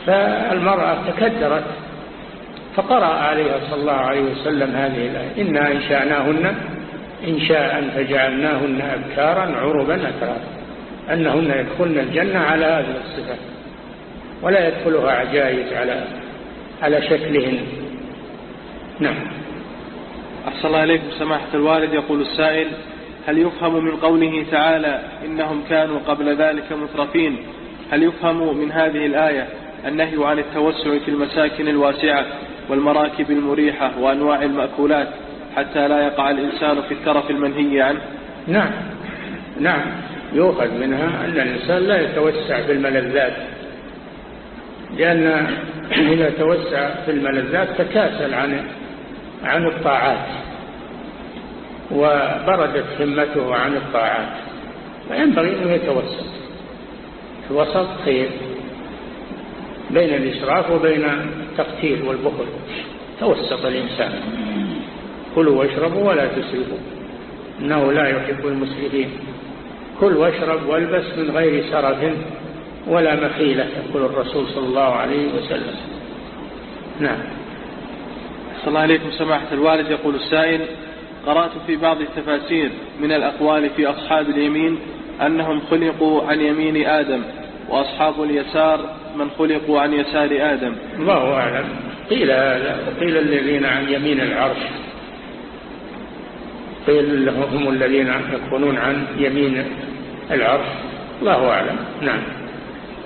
فالمرأة تكدرت فقرأ عليها صلى الله عليه وسلم هذه الآية إنا إنشأناهن إنشاء فجعلناهن أبكارا عربا أترابا أنهن يدخلن الجنة على هذه الصفة ولا يدخلها عجائز على على شكلهن. نعم. أحسن الله عليكم سماحة الوالد يقول السائل هل يفهم من قوله تعالى إنهم كانوا قبل ذلك مترفين؟ هل يفهم من هذه الآية النهي عن التوسع في المساكن الواسعة والمراكب المريحة وأنواع المأكولات حتى لا يقع الإنسان في الترف المنهي عنه؟ نعم. نعم. يؤخذ منها أن الإنسان لا يتوسع في الملذات لأن إذا توسع في الملذات تكاسل عن عن الطاعات وبردت همته عن الطاعات فينبغي أن يتوسط الوسط خير بين الإسراف وبين التقتير والبخل. توسط الإنسان. كلوا واشربوا ولا تسرفوا. إنه لا يحب المسرفين. كل واشرب والبس من غير سرف ولا مخيلة يقول الرسول صلى الله عليه وسلم. نعم. صلى الله عليكم سماحة الوالد. يقول السائل قرأت في بعض التفاسير من الأقوال في أصحاب اليمين أنهم خلقوا عن يمين آدم وأصحاب اليسار من خلقوا عن يسار آدم. الله أعلم. قيل هذا قيل الذين عن يمين العرش. قيل هم الذين يكونون عن يمين العرش. الله أعلم. نعم.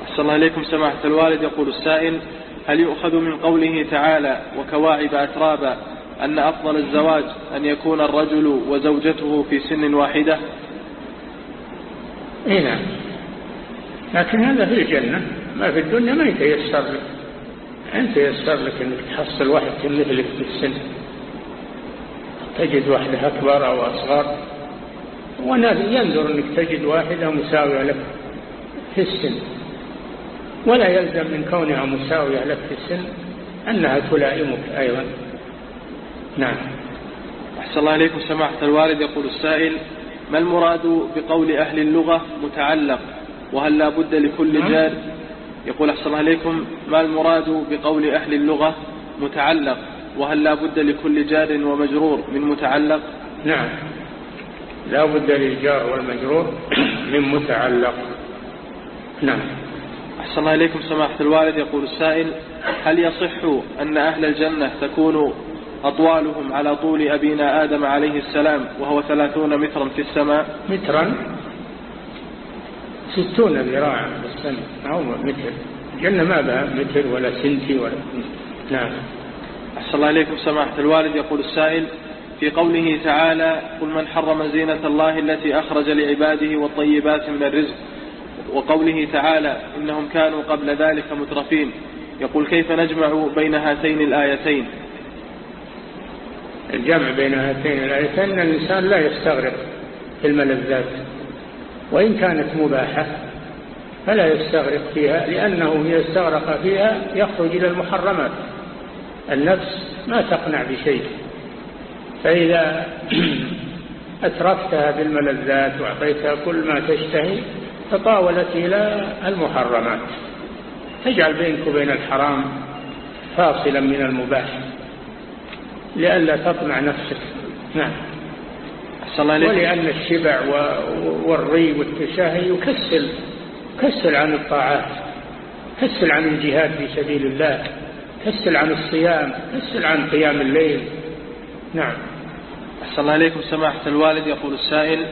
صلى الله عليكم سماحة الوالد. يقول السائل هل يؤخذ من قوله تعالى وكواعب أترابا أن أفضل الزواج أن يكون الرجل وزوجته في سن واحدة؟ اي نعم. لكن هذا في الجنة. ما في الدنيا ما يتيسر لك. أنت يسر لك أنك تحصل واحد مثلك في السن. تجد واحدة أكبر أو أصغر. ينظر أنك تجد واحدة مساوية لك في السن. ولا يلزم من كونها مساوية لك في السن أنها تلائمك أيضا. نعم. أحسن الله إليكم. سماحة الوالد يقول السائل ما المراد بقول أهل اللغة متعلق؟ وهل لا بد لكل نعم. جار؟ يقول أحسن الله إليكم ما المراد بقول أهل اللغة متعلق؟ وهل لا بد لكل جار ومجرور من متعلق؟ نعم. لا بد للجار والمجرور من متعلق. نعم. أحسن الله إليكم سماحة الوالد. يقول السائل هل يصح أن أهل الجنة تكون أطوالهم على طول أبينا آدم عليه السلام وهو ثلاثون مترا في السماء؟ مترا؟ ستون ذراعا في السماء. أو متر؟ الجنة ما بها متر ولا سنتي ولا نعم. أحسن الله إليكم سماحة الوالد. يقول السائل في قوله تعالى قل من حرم زينة الله التي أخرج لعباده والطيبات من الرزق. وقوله تعالى إنهم كانوا قبل ذلك مترفين. يقول كيف نجمع بين هاتين الآيتين؟ الجمع بين هاتين الآيتين أن الإنسان لا يستغرق في الملذات وإن كانت مباحة فلا يستغرق فيها لأنه إذا استغرق فيها يخرج إلى المحرمات. النفس ما تقنع بشيء. فإذا أتركتها بالملذات وأعطيتها كل ما تشتهي تطاولت إلى المحرمات. تجعل بينك وبين الحرام فاصلا من المباح. لئلا تطمع نفسك. نعم. ولأن الشبع والري والتشاهي يكسل كسل عن الطاعات كسل عن الجهاد في سبيل الله كسل عن الصيام كسل عن قيام الليل. نعم. أحسن الله عليكم سماحة الوالد يقول السائل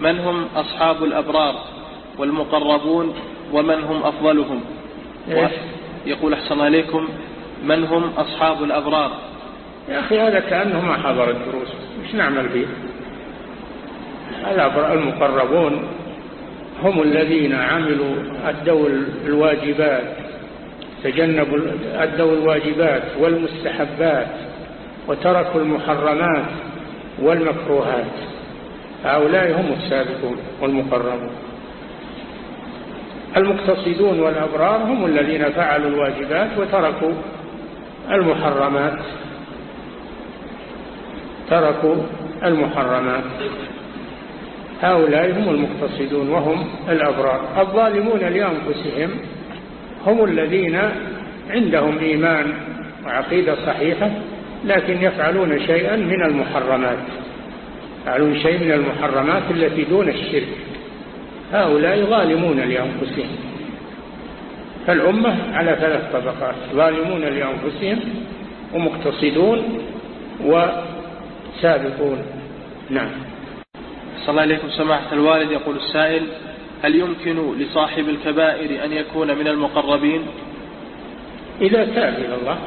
من هم أصحاب الأبرار والمقربون ومن هم أفضلهم؟ يقول أحسن عليكم من هم أصحاب الأبرار؟ يا أخي هذا كأنه ما حضر الدروس مش نعمل فيه؟ المقربون هم الذين عملوا أدوا الواجبات تجنبوا أدوا الواجبات والمستحبات وتركوا المحرمات. والمكروهات. هؤلاء هم السابقون والمقربون. المقتصدون والأبرار هم الذين فعلوا الواجبات وتركوا المحرمات. تركوا المحرمات. هؤلاء هم المقتصدون وهم الأبرار. الظالمون لأنفسهم هم الذين عندهم إيمان وعقيدة صحيحة لكن يفعلون شيئا من المحرمات. يفعلون شيء من المحرمات التي دون الشرك. هؤلاء ظالمون لأنفسهم. فالأمة على ثلاث طبقات ظالمون لأنفسهم ومقتصدون وسابقون. نعم. صلى الله عليكم سماحة الوالد. يقول السائل هل يمكن لصاحب الكبائر أن يكون من المقربين؟ إذا تاب إلى الله.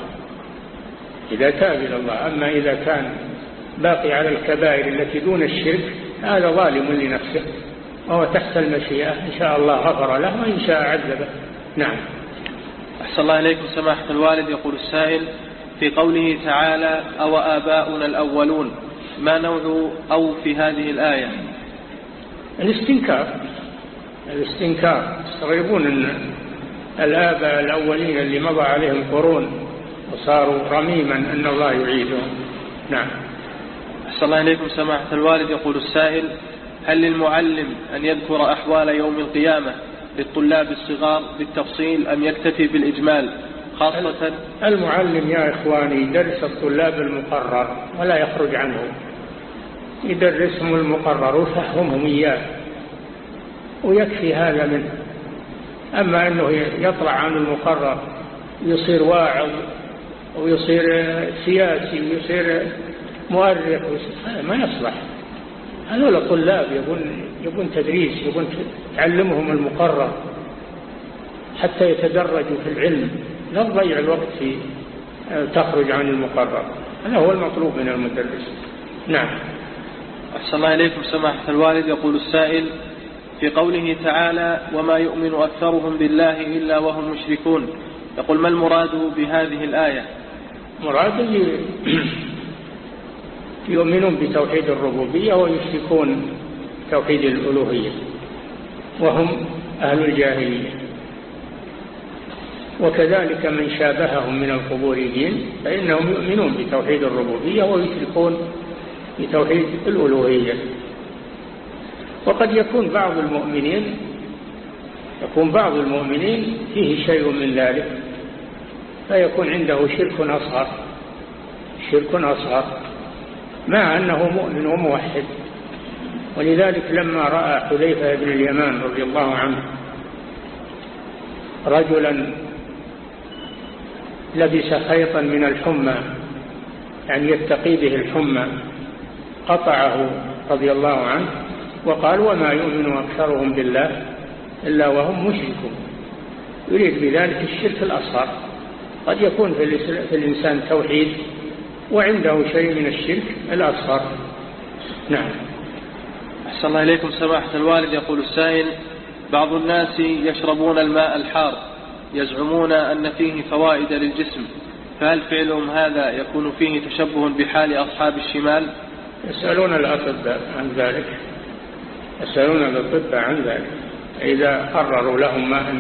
إذا تاب إلى الله. أما إذا كان باقي على الكبائر التي دون الشرك هذا ظالم لنفسه وهو تحت المشيئة. إن شاء الله غفر له وإن شاء عذبه. نعم. أحسن الله إليكم سماحة الوالد. يقول السائل في قوله تعالى أو آباؤنا الأولون؟ ما نوع أو في هذه الآية؟ الاستنكار. الاستنكار. يستغربون أن الآباء الأولين اللي مضى عليهم قرون وصاروا رميما أن الله يعيدهم نعم. أحسن الله إليكم سماحة الوالد. يقول السائل هل للمعلم أن يذكر أحوال يوم القيامة للطلاب الصغار بالتفصيل أم يكتفي بالإجمال؟ خاصة المعلم يا إخواني يدرس الطلاب المقرر ولا يخرج عنه. يدرسهم المقرر ويفهمهم إياه ويكفي هذا منه. أما أنه يطلع عن المقرر يصير واعظ ويصير سياسي ويصير مؤرخ. ما يصلح. هذول طلاب يبون يبون تدريس يبون تعلمهم المقرر حتى يتدرجوا في العلم. لا تضيع الوقت في تخرج عن المقرر. هذا هو المطلوب من المدرس. نعم. أحسن الله إليكم سماحة الوالد. يقول السائل في قوله تعالى وما يؤمن أكثرهم بالله إلا وهم مشركون يقول ما المراد بهذه الآية؟ مراد يؤمنون بتوحيد الربوبية ويشركون توحيد الألوهية وهم أهل الجاهلية. وكذلك من شابههم من القبوريين فإنهم يؤمنون بتوحيد الربوبية ويشركون بتوحيد الألوهية. وقد يكون بعض المؤمنين يكون بعض المؤمنين فيه شيء من ذلك. فيكون عنده شرك أصغر. شرك أصغر. مع أنه مؤمن وموحد. ولذلك لما رأى حذيفة بن اليمان رضي الله عنه رجلا لبس خيطا من الحمى يعني يتقي به الحمى قطعه رضي الله عنه وقال وما يؤمن أكثرهم بالله إلا وهم مشركون. يريد بذلك الشرك الأصغر. قد يكون في الإنسان توحيد وعنده شيء من الشرك الأصغر نعم. أحسن الله إليكم سماحة الوالد. يقول السائل بعض الناس يشربون الماء الحار يزعمون أن فيه فوائد للجسم فهل فعلهم هذا يكون فيه تشبه بحال أصحاب الشمال؟ يسألون الأطباء عن ذلك. يسألون الأطباء عن ذلك. إذا قرروا لهم ماء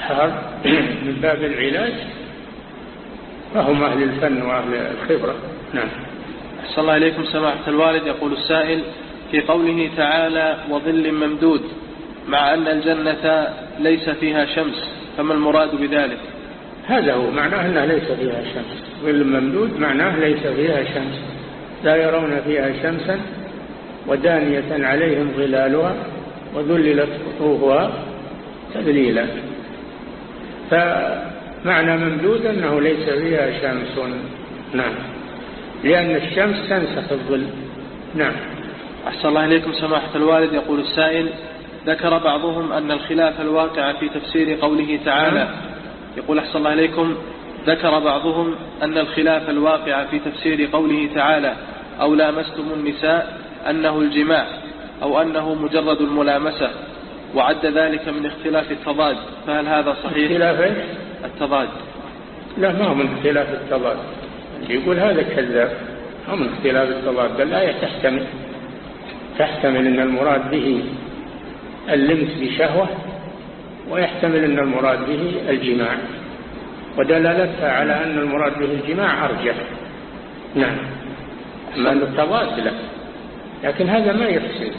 حار من باب العلاج فهم أهل الفن وأهل الخبرة. نعم. أحسن الله إليكم سماحة الوالد. يقول السائل في قوله تعالى وظل ممدود مع أن الجنة ليس فيها شمس فما المراد بذلك؟ هذا هو معناه أنها ليس فيها شمس. ظل ممدود معناه ليس فيها شمس. لا يرون فيها شمسا ودانية عليهم ظلالها وذللت قطوفها تذليلا. فمعنى ممدود أنه ليس فيها شمس. نعم. لأن الشمس تنسخ الظل. نعم. أحسن الله إليكم سماحة الوالد. يقول السائل ذكر بعضهم أن الخلاف الواقع في تفسير قوله تعالى. يقول أحسن الله إليكم ذكر بعضهم أن الخلاف الواقع في تفسير قوله تعالى أو لامستم النساء أنه الجماع أو أنه مجرد الملامسة وعد ذلك من اختلاف التضاد. فهل هذا صحيح؟ اختلاف التضاد. لا ما هو من اختلاف التضاد. يقول هذا كذاب. ما من اختلاف التضاد؟ الآية تحتمل. تحتمل أن المراد به اللمس بشهوة ويحتمل أن المراد به الجماع. ودلالتها على أن المراد به الجماع أرجح. نعم. أما أن التضاد لا. لكن هذا ما يحسن.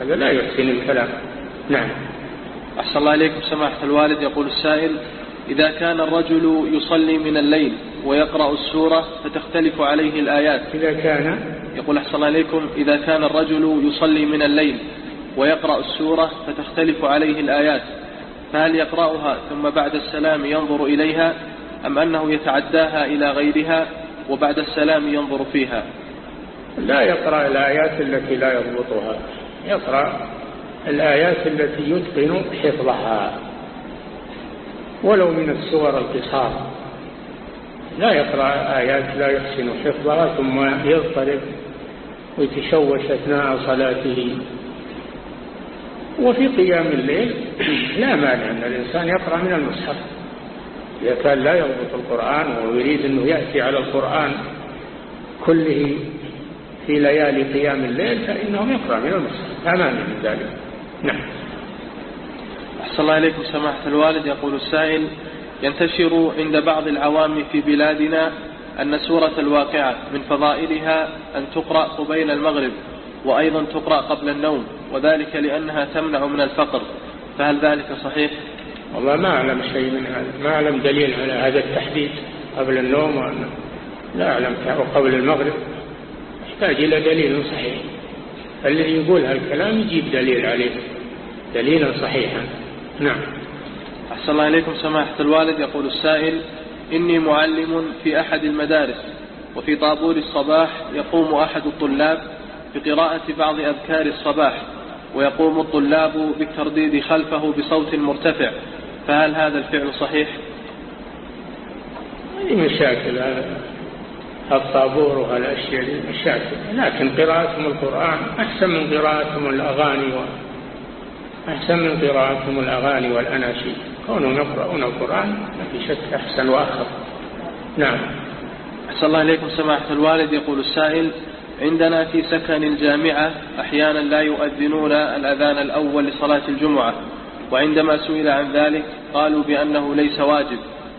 هذا لا يحسن الكلام. نعم. أحسن الله إليكم. سماحة الوالد يقول السائل إذا كان الرجل يصلي من الليل ويقرأ السورة فتختلف عليه الآيات. إذا كان. يقول أحسن الله إليكم إذا كان الرجل يصلي من الليل ويقرأ السورة فتختلف عليه الآيات فهل يقرأها ثم بعد السلام ينظر إليها أم أنه يتعداها إلى غيرها وبعد السلام ينظر فيها؟ لا يقرأ الآيات التي لا يضبطها يقرأ الآيات التي يتقن حفظها. ولو من السور القصار. لا يقرأ آيات لا يحسن حفظها ثم يضطرب ويتشوش أثناء صلاته. وفي قيام الليل لا مانع أن الإنسان يقرأ من المصحف. إذا كان لا يضبط القرآن ويريد أنه يأتي على القرآن كله في ليالي قيام الليل فإنه يقرأ من المصحف. لا مانع من ذلك. نعم. أحسن الله إليكم سماحة الوالد. يقول السائل ينتشر عند بعض العوام في بلادنا أن سورة الواقعة من فضائلها أن تقرأ قبيل المغرب وأيضا تقرأ قبل النوم وذلك لأنها تمنع من الفقر. فهل ذلك صحيح؟ والله ما أعلم شيء من هذا. ما أعلم دليل على هذا التحديد قبل النوم وأن لا أعلم قبل المغرب. يحتاج إلى دليل صحيح. الذي يقول هالكلام يجيب دليل عليه. دليلا صحيحا. نعم. أحسن الله إليكم سماحة الوالد. يقول السائل إني معلم في أحد المدارس وفي طابور الصباح يقوم أحد الطلاب بقراءة بعض أذكار الصباح ويقوم الطلاب بالترديد خلفه بصوت مرتفع. فهل هذا الفعل صحيح؟ أي مشاكل الطابور وهالأشياء؟ الشاكلة لكن قراءتهم القرآن أحسن من قراءتهم الأغاني و... أحسن من قراءتهم الأغاني والأناشيد كونهم يقرؤون القرآن ما في شك أحسن وأخف نعم. أحسن الله إليكم سماحة الوالد. يقول السائل عندنا في سكن الجامعة أحيانا لا يؤذنون الأذان الأول لصلاة الجمعة وعندما سئل عن ذلك قالوا بأنه ليس واجب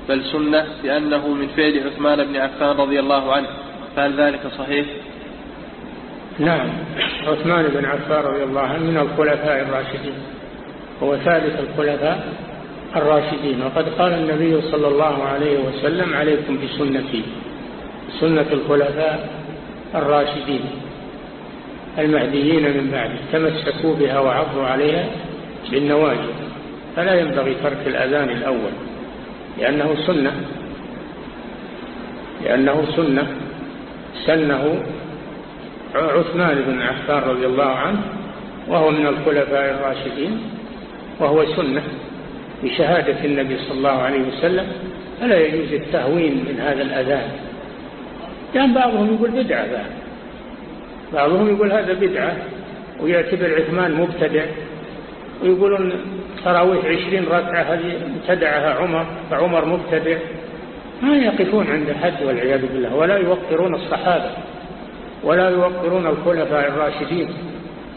بل سنة لأنه من فعل عثمان بن عفان رضي الله عنه. فهل ذلك صحيح؟ نعم. عثمان بن عفان رضي الله عنه من الخلفاء الراشدين. هو ثالث الخلفاء الراشدين. وقد قال النبي صلى الله عليه وسلم عليكم بسنتي سنة الخلفاء الراشدين المهديين من بعده تمسكوا بها وعضوا عليها بالنواجذ. فلا ينبغي ترك الأذان الأول لأنه سنة لأنه سنة. سنة عثمان بن عفان رضي الله عنه وهو من الخلفاء الراشدين. وهو سنة بشهادة النبي صلى الله عليه وسلم فلا يجوز التهوين من هذا الأذان. كان بعضهم يقول بدعة ذا. بعضهم يقول هذا بدعة ويعتبر عثمان مبتدع ويقولون تراويح عشرين ركعة هذه ابتدعها عمر فعمر مبتدع. ما يقفون عند حد والعياذ بالله ولا يوقرون الصحابة ولا يوقرون الخلفاء الراشدين.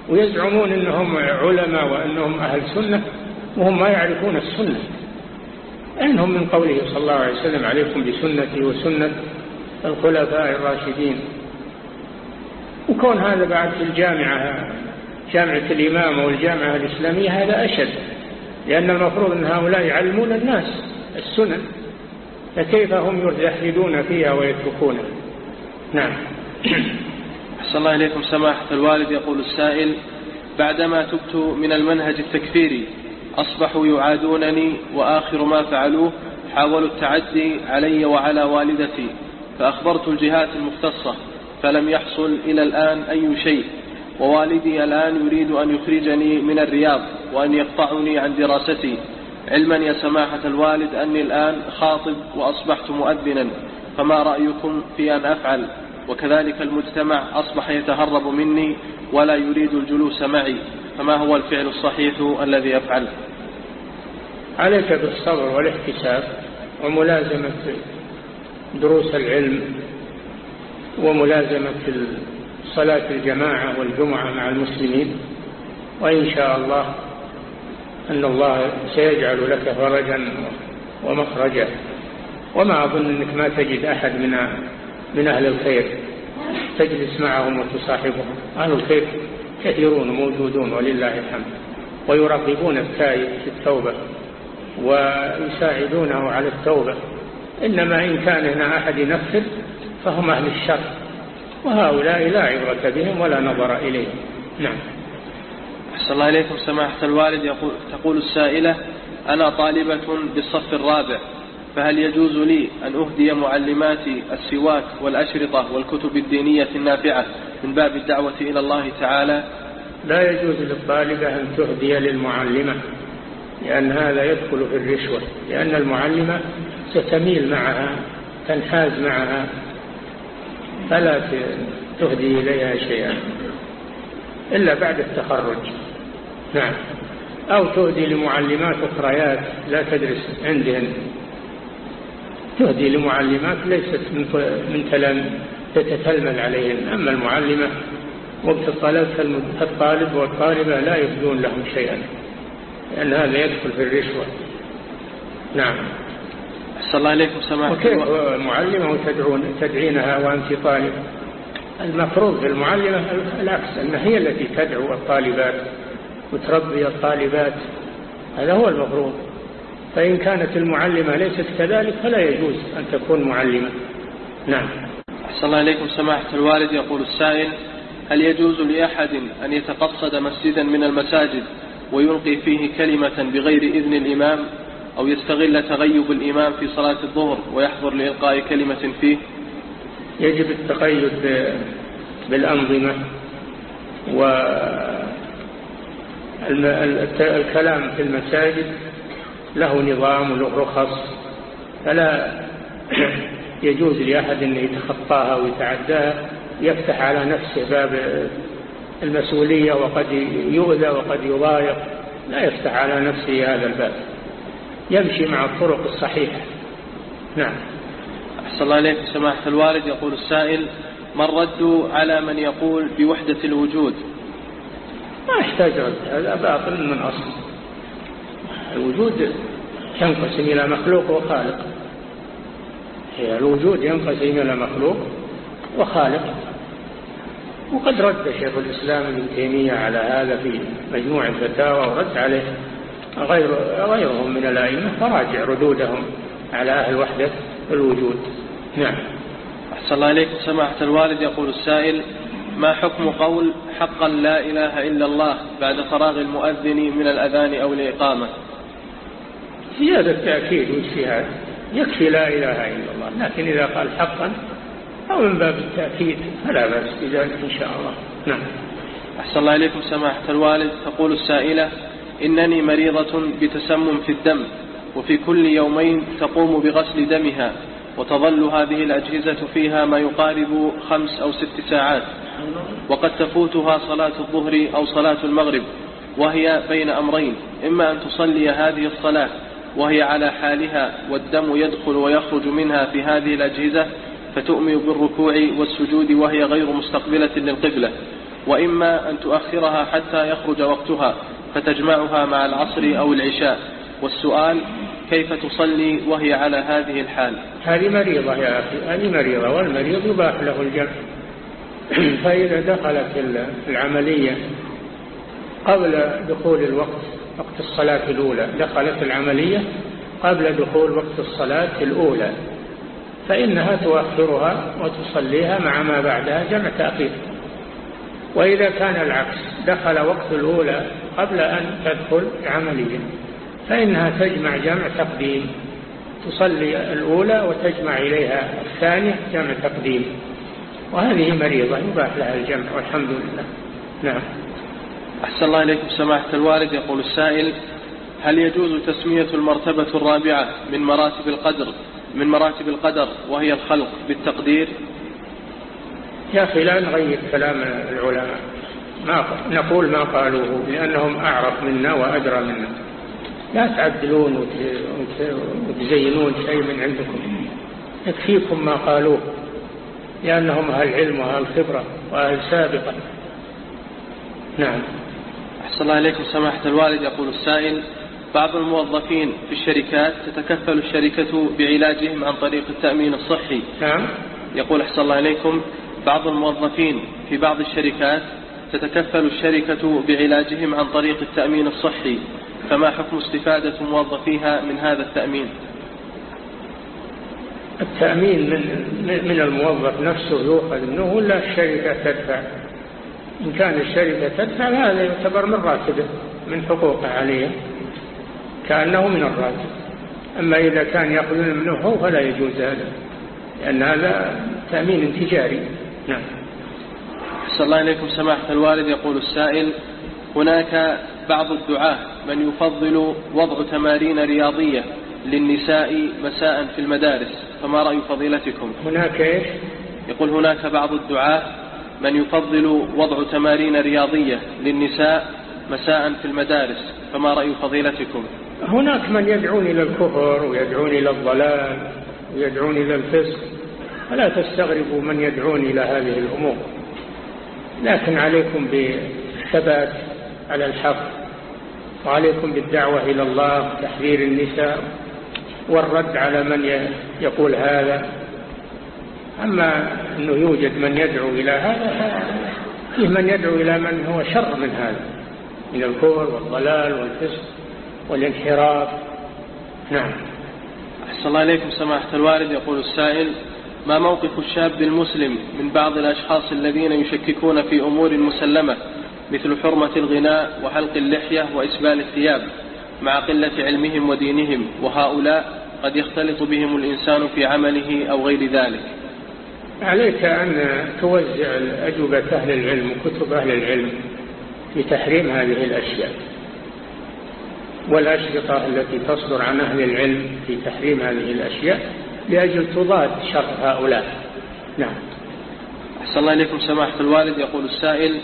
ويزعمون إنهم علماء وأنهم أهل سنة وهم ما يعرفون السنة. أنهم من قوله صلى الله عليه وسلم عليكم بسنتي وسنة الخلفاء الراشدين. وكون هذا بعد في الجامعة جامعة الإمام والجامعة الإسلامية هذا أشد لأن المفروض أن هؤلاء يعلمون الناس السنن فكيف هم يزهدون فيها ويتركونها؟ نعم. أحسن الله إليكم سماحة الوالد يقول السائل بعدما تبت من المنهج التكفيري أصبحوا يعادونني وآخر ما فعلوه حاولوا التعدي علي وعلى والدتي فأخبرت الجهات المختصة فلم يحصل إلى الآن أي شيء ووالدي الآن يريد أن يخرجني من الرياض وأن يقطعني عن دراستي. علما يا سماحة الوالد أني الآن خاطب وأصبحت مؤذنا فما رأيكم في أن أفعل؟ وكذلك المجتمع أصبح يتهرب مني ولا يريد الجلوس معي فما هو الفعل الصحيح الذي أفعله عليك بالصبر والاحتساب وملازمة دروس العلم وملازمة صلاة الجماعة والجمعة مع المسلمين وإن شاء الله أن الله سيجعل لك فرجا ومخرجا. وما أظن أنك ما تجد أحد من من أهل الخير تجلس معهم وتصاحبهم. أهل الخير كثيرون موجودون ولله الحمد ويرغبون التائب في التوبة ويساعدونه على التوبة. إنما إن كان هنا أحد ينفذ فهم أهل الشر وهؤلاء لا عبرة بهم ولا نظر إليهم. نعم. أحسن الله إليكم. سماحة الوالد يقول تقول السائلة أنا طالبة بالصف الرابع. فهل يجوز لي أن أهدي معلماتي السواك والأشرطة والكتب الدينية النافعة من باب الدعوة إلى الله تعالى؟ لا يجوز للطالبة أن تهدي للمعلمة لأن هذا يدخل في الرشوة لأن المعلمة ستميل معها تنحاز معها فلا تهدي إليها شيئا إلا بعد التخرج. نعم. أو تهدي لمعلمات أخريات لا تدرس عندهن. تهدي لمعلمات ليست من كلام تتتلمل عليهن أما المعلمة وقت الطلب فالطالب والطالبة لا يبدون لهم شيئا لأن هذا يدخل في الرشوة. نعم. أحسن الله إليكم سماحة وكيف معلمة وتدعون تدعينها وأنت طالب؟ المفروض بالمعلمة العكس أن هي التي تدعو الطالبات وتربي الطالبات. هذا هو المفروض. فإن كانت المعلمة ليست كذلك فلا يجوز أن تكون معلمة. نعم. أحسن الله إليكم. سماحة الوالد يقول السائل هل يجوز لأحد أن يتقصد مسجدا من المساجد ويلقي فيه كلمة بغير إذن الإمام أو يستغل تغيب الإمام في صلاة الظهر ويحضر لإلقاء كلمة فيه؟ يجب التقيد بالأنظمة والكلام في المساجد له نظام وله رخص فلا يجوز لأحد أن يتخطاها ويتعداها يفتح على نفسه باب المسؤولية وقد يؤذى وقد يضايق لا يفتح على نفسه هذا الباب. يمشي مع الطرق الصحيحة. نعم. أحسن الله إليك سماحة الوالد. يقول السائل ما الرد على من يقول بوحدة الوجود؟ ما يحتاج رد هذا باطل من أصل. الوجود ينقسم إلى مخلوق وخالق. هي الوجود ينقسم إلى مخلوق وخالق. وقد رد شيخ الإسلام ابن تيمية على هذا في مجموع الفتاوى ورد عليه غير غيرهم من الأئمة فراجع ردودهم على أهل وحدة الوجود. نعم. أحسن الله إليك. سماحة الوالد يقول السائل ما حكم قول حقا لا إله إلا الله بعد فراغ المؤذن من الأذان أو الإقامة؟ زيادة تأكيد واجتهاد. يكفي لا إله إلا الله. لكن إذا قال حقا أو من باب التأكيد فلا بأس بذلك إن شاء الله. نعم. أحسن الله إليكم. سماحة الوالد تقول السائلة إنني مريضة بتسمم في الدم وفي كل يومين تقوم بغسل دمها وتظل هذه الأجهزة فيها ما يقارب خمس أو ست ساعات وقد تفوتها صلاة الظهر أو صلاة المغرب وهي بين أمرين إما أن تصلي هذه الصلاة وهي على حالها والدم يدخل ويخرج منها في هذه الأجهزة فتؤمن بالركوع والسجود وهي غير مستقبلة للقبلة. وإما أن تؤخرها حتى يخرج وقتها فتجمعها مع العصر أو العشاء. والسؤال كيف تصلي وهي على هذه الحال؟ هذه مريضة يا أخي هذه مريضة والمريض يباح له الجمع فإذا دخلت العملية قبل دخول الوقت وقت الصلاة الأولى. دخلت العملية قبل دخول وقت الصلاة الأولى. فإنها تؤخرها وتصليها مع ما بعدها جمع تأخير. وإذا كان العكس دخل وقت الأولى قبل أن تدخل العملية فإنها تجمع جمع تقديم. تصلي الأولى وتجمع إليها الثانية جمع تقديم. وهذه مريضة يباح لها الجمع والحمد لله. نعم. أحسن الله إليكم سماحة الوالد. يقول السائل هل يجوز تسمية المرتبة الرابعة من مراتب القدر من مراتب القدر وهي الخلق بالتقدير؟ يا أخي لا نغير كلام العلماء. ما نقول ما قالوه لأنهم أعرف منا وأدرى منا. لا تعدلون وتزينون شيء من عندكم. يكفيكم ما قالوه لأنهم أهل علم وأهل خبرة وأهل سابقة. نعم. أحسن الله إليكم سماحة الوالد يقول السائل بعض الموظفين في الشركات تتكفل الشركة بعلاجهم عن طريق التأمين الصحي. نعم. يقول أحسن الله إليكم. بعض الموظفين في بعض الشركات تتكفل الشركة بعلاجهم عن طريق التأمين الصحي. فما حكم استفادة موظفيها من هذا التأمين؟ التأمين من, من الموظف نفسه يؤخذ منه ولا الشركة تدفع؟ إن كان الشركة تدفع هذا يعتبر من راتبه من حقوقه عليه كأنه من الراتب. أما إذا كان يأخذون منه هو فلا يجوز هذا لأن هذا تأمين تجاري. نعم. صلى الله عليكم. سماحة الوالد يقول السائل هناك بعض الدعاة من يفضل وضع تمارين رياضية للنساء مساء في المدارس فما رأي فضيلتكم؟ هناك إيش؟ يقول هناك بعض الدعاة من يفضل وضع تمارين رياضية للنساء مساء في المدارس فما رأي فضيلتكم؟ هناك من يدعون إلى الكفر ويدعون إلى الضلال ويدعون إلى الفسق فلا تستغربوا من يدعون إلى هذه الأمور. لكن عليكم بالثبات على الحق وعليكم بالدعوة إلى الله تحذير النساء والرد على من يقول هذا. أما أنه يوجد من يدعو إلى هذا فيه من يدعو إلى من هو شر من هذا من الكفر والضلال والفسق والانحراف. نعم. أحسن الله إليكم سماحة الوالد. يقول السائل ما موقف الشاب المسلم من بعض الأشخاص الذين يشككون في أمور مسلمة مثل حرمة الغناء وحلق اللحية وإسبال الثياب مع قلة علمهم ودينهم وهؤلاء قد يختلط بهم الإنسان في عمله أو غير ذلك؟ عليك أن توزع أجوبة أهل العلم وكتب أهل العلم في تحريم هذه الأشياء. والأشرطة التي تصدر عن أهل العلم في تحريم هذه الأشياء لأجل تضاد شر هؤلاء. نعم. أحسن الله إليكم سماحة الوالد. يقول السائل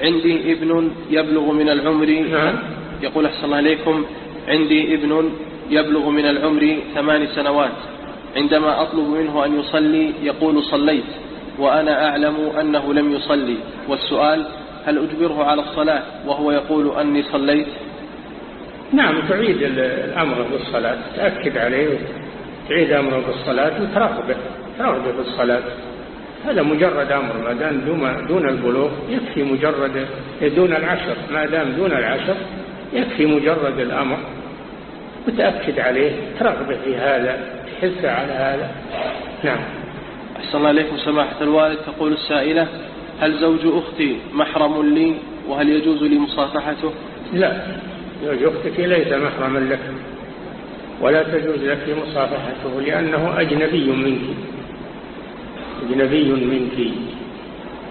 عندي ابن يبلغ من العمر نعم. يقول أحسن الله إليكم عندي ابن يبلغ من العمر ثمان سنوات. عندما أطلب منه أن يصلي يقول صليت وأنا أعلم أنه لم يصلي. والسؤال هل أجبره على الصلاة وهو يقول أني صليت؟ نعم تعيد الأمر بالصلاة. تأكد عليه تعيد أمره بالصلاة وتراقبه تراقبه بالصلاة. هذا مجرد أمر ما دام دون البلوغ يكفي مجرد دون العشر. ما دام دون العشر يكفي مجرد الأمر. وتأكد عليه ترغبه في هذا. تحث على هذا. نعم. أحسن الله عليكم سماحة الوالد. تقول السائلة هل زوج أختي محرم لي وهل يجوز لي مصافحته؟ لا. زوج أختك ليس محرما لك ولا تجوز لك مصافحته لأنه أجنبي منك. أجنبي منك.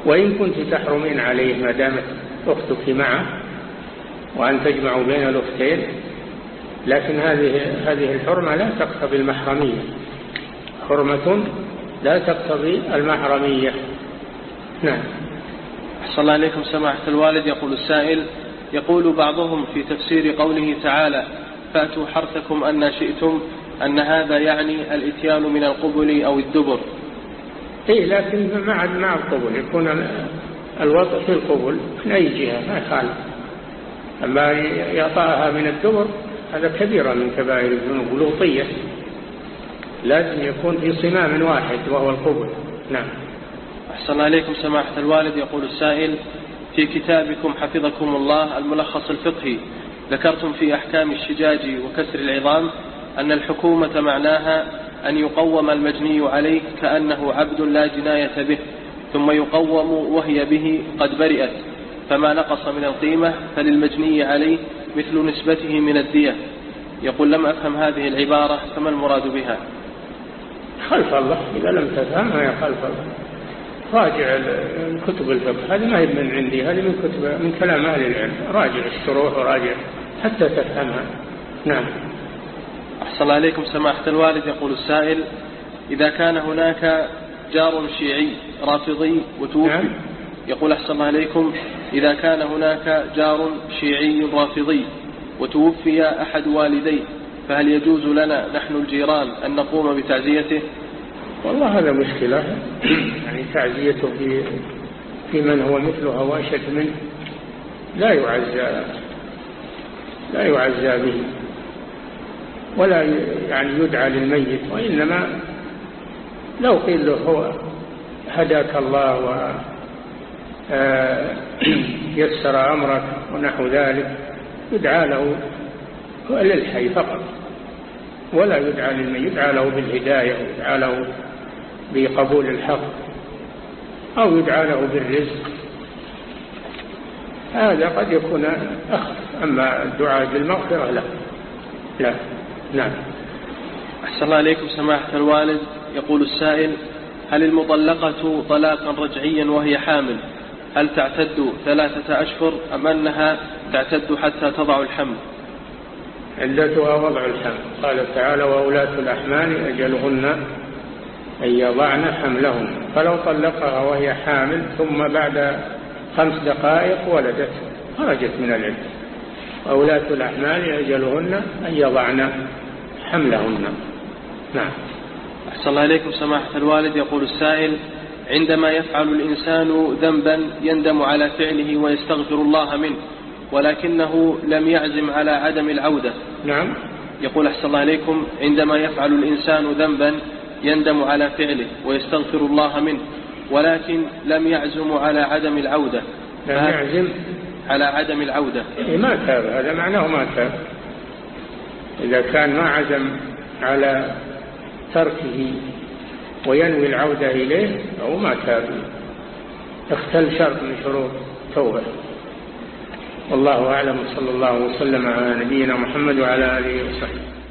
وإن كنت تحرمين عليه ما دامت أختك معه وأن تجمعوا بين الأختين لكن هذه هذه الحرمة لا تقتضي المحرمية. حرمة لا تقتضي المحرمية. نعم. أحسن الله عليكم سماحة الوالد. يقول السائل يقول بعضهم في تفسير قوله تعالى فأتوا حرثكم أن شئتم أن هذا يعني الإتيان من القبل أو الدبر. إيه لكن مع مع القبل يكون الوضع في القبل من أي جهة ما يخالف. أما يطاها من الدبر هذا كبيرة من كبائر الذنوب لوطية لازم يكون في صمام واحد وهو القبل. نعم. أحسن عليكم سماحة الوالد. يقول السائل في كتابكم حفظكم الله الملخص الفقهي ذكرتم في أحكام الشجاج وكسر العظام أن الحكومة معناها أن يقوم المجني عليه كأنه عبد لا جناية به ثم يقوم وهي به قد برئت فما نقص من القيمة فللمجني عليه مثل نسبته من الدية. يقول لم أفهم هذه العبارة فما المراد بها؟ خلف الله. إذا لم تفهمها يا خلف الله. راجع كتب الفقه. هذه ما هي من عندي هذه من كتب من كلام أهل العلم. راجع الشروح وراجع حتى تفهمها. نعم. أحسن الله عليكم. سماحة الوالد يقول السائل إذا كان هناك جار شيعي رافضي وتوفي نعم. يقول أحسن الله عليكم إذا كان هناك جار شيعي رافضي وتوفي أحد والديه فهل يجوز لنا نحن الجيران أن نقوم بتعزيته؟ والله هذا مشكلة. يعني تعزيته في في من هو مثله أو أشد منه. لا يعزى لا يعزى به. ولا يعني يدعى للميت وإنما لو قيل له هو هداك الله و يسر أمرك ونحو ذلك يدعى له للحي فقط. ولا يدعى للميت يدعى له بالهداية ويدعى له بقبول الحق أو يدعى له بالرزق. هذا قد يكون أخف أما الدعاء بالمغفرة لا. لا. نعم. أحسن الله عليكم سماحة الوالد. يقول السائل هل المطلقة طلاقا رجعيا وهي حامل؟ هل تعتد ثلاثة أشهر أم أنها تعتد حتى تضع الحمل؟ علتها وضع الحمل. قال تعالى وأولاة الأحمال أجلهن أن يضعن حملهن. فلو طلقها وهي حامل ثم بعد خمس دقائق ولدت خرجت من العدة. أولاة الأحمال أجلهن أن يضعن حملهن. نعم. أحسن الله إليكم سماحة الوالد. يقول السائل عندما يفعل الإنسان ذنبا يندم على فعله ويستغفر الله منه ولكنه لم يعزم على عدم العودة. نعم. يقول أحسن الله عليكم عندما يفعل الإنسان ذنبا يندم على فعله ويستغفر الله منه ولكن لم يعزم على عدم العودة. لم يعزم؟ على عدم العودة. إيه ما تاب. هذا معناه ما تاب. إذا كان ما عزم على تركه وينوي العودة إليه أو ما تاب اختل شرط من شروط توبة. والله أعلم. صلى الله وسلم على نبينا محمد وعلى آله وصحبه.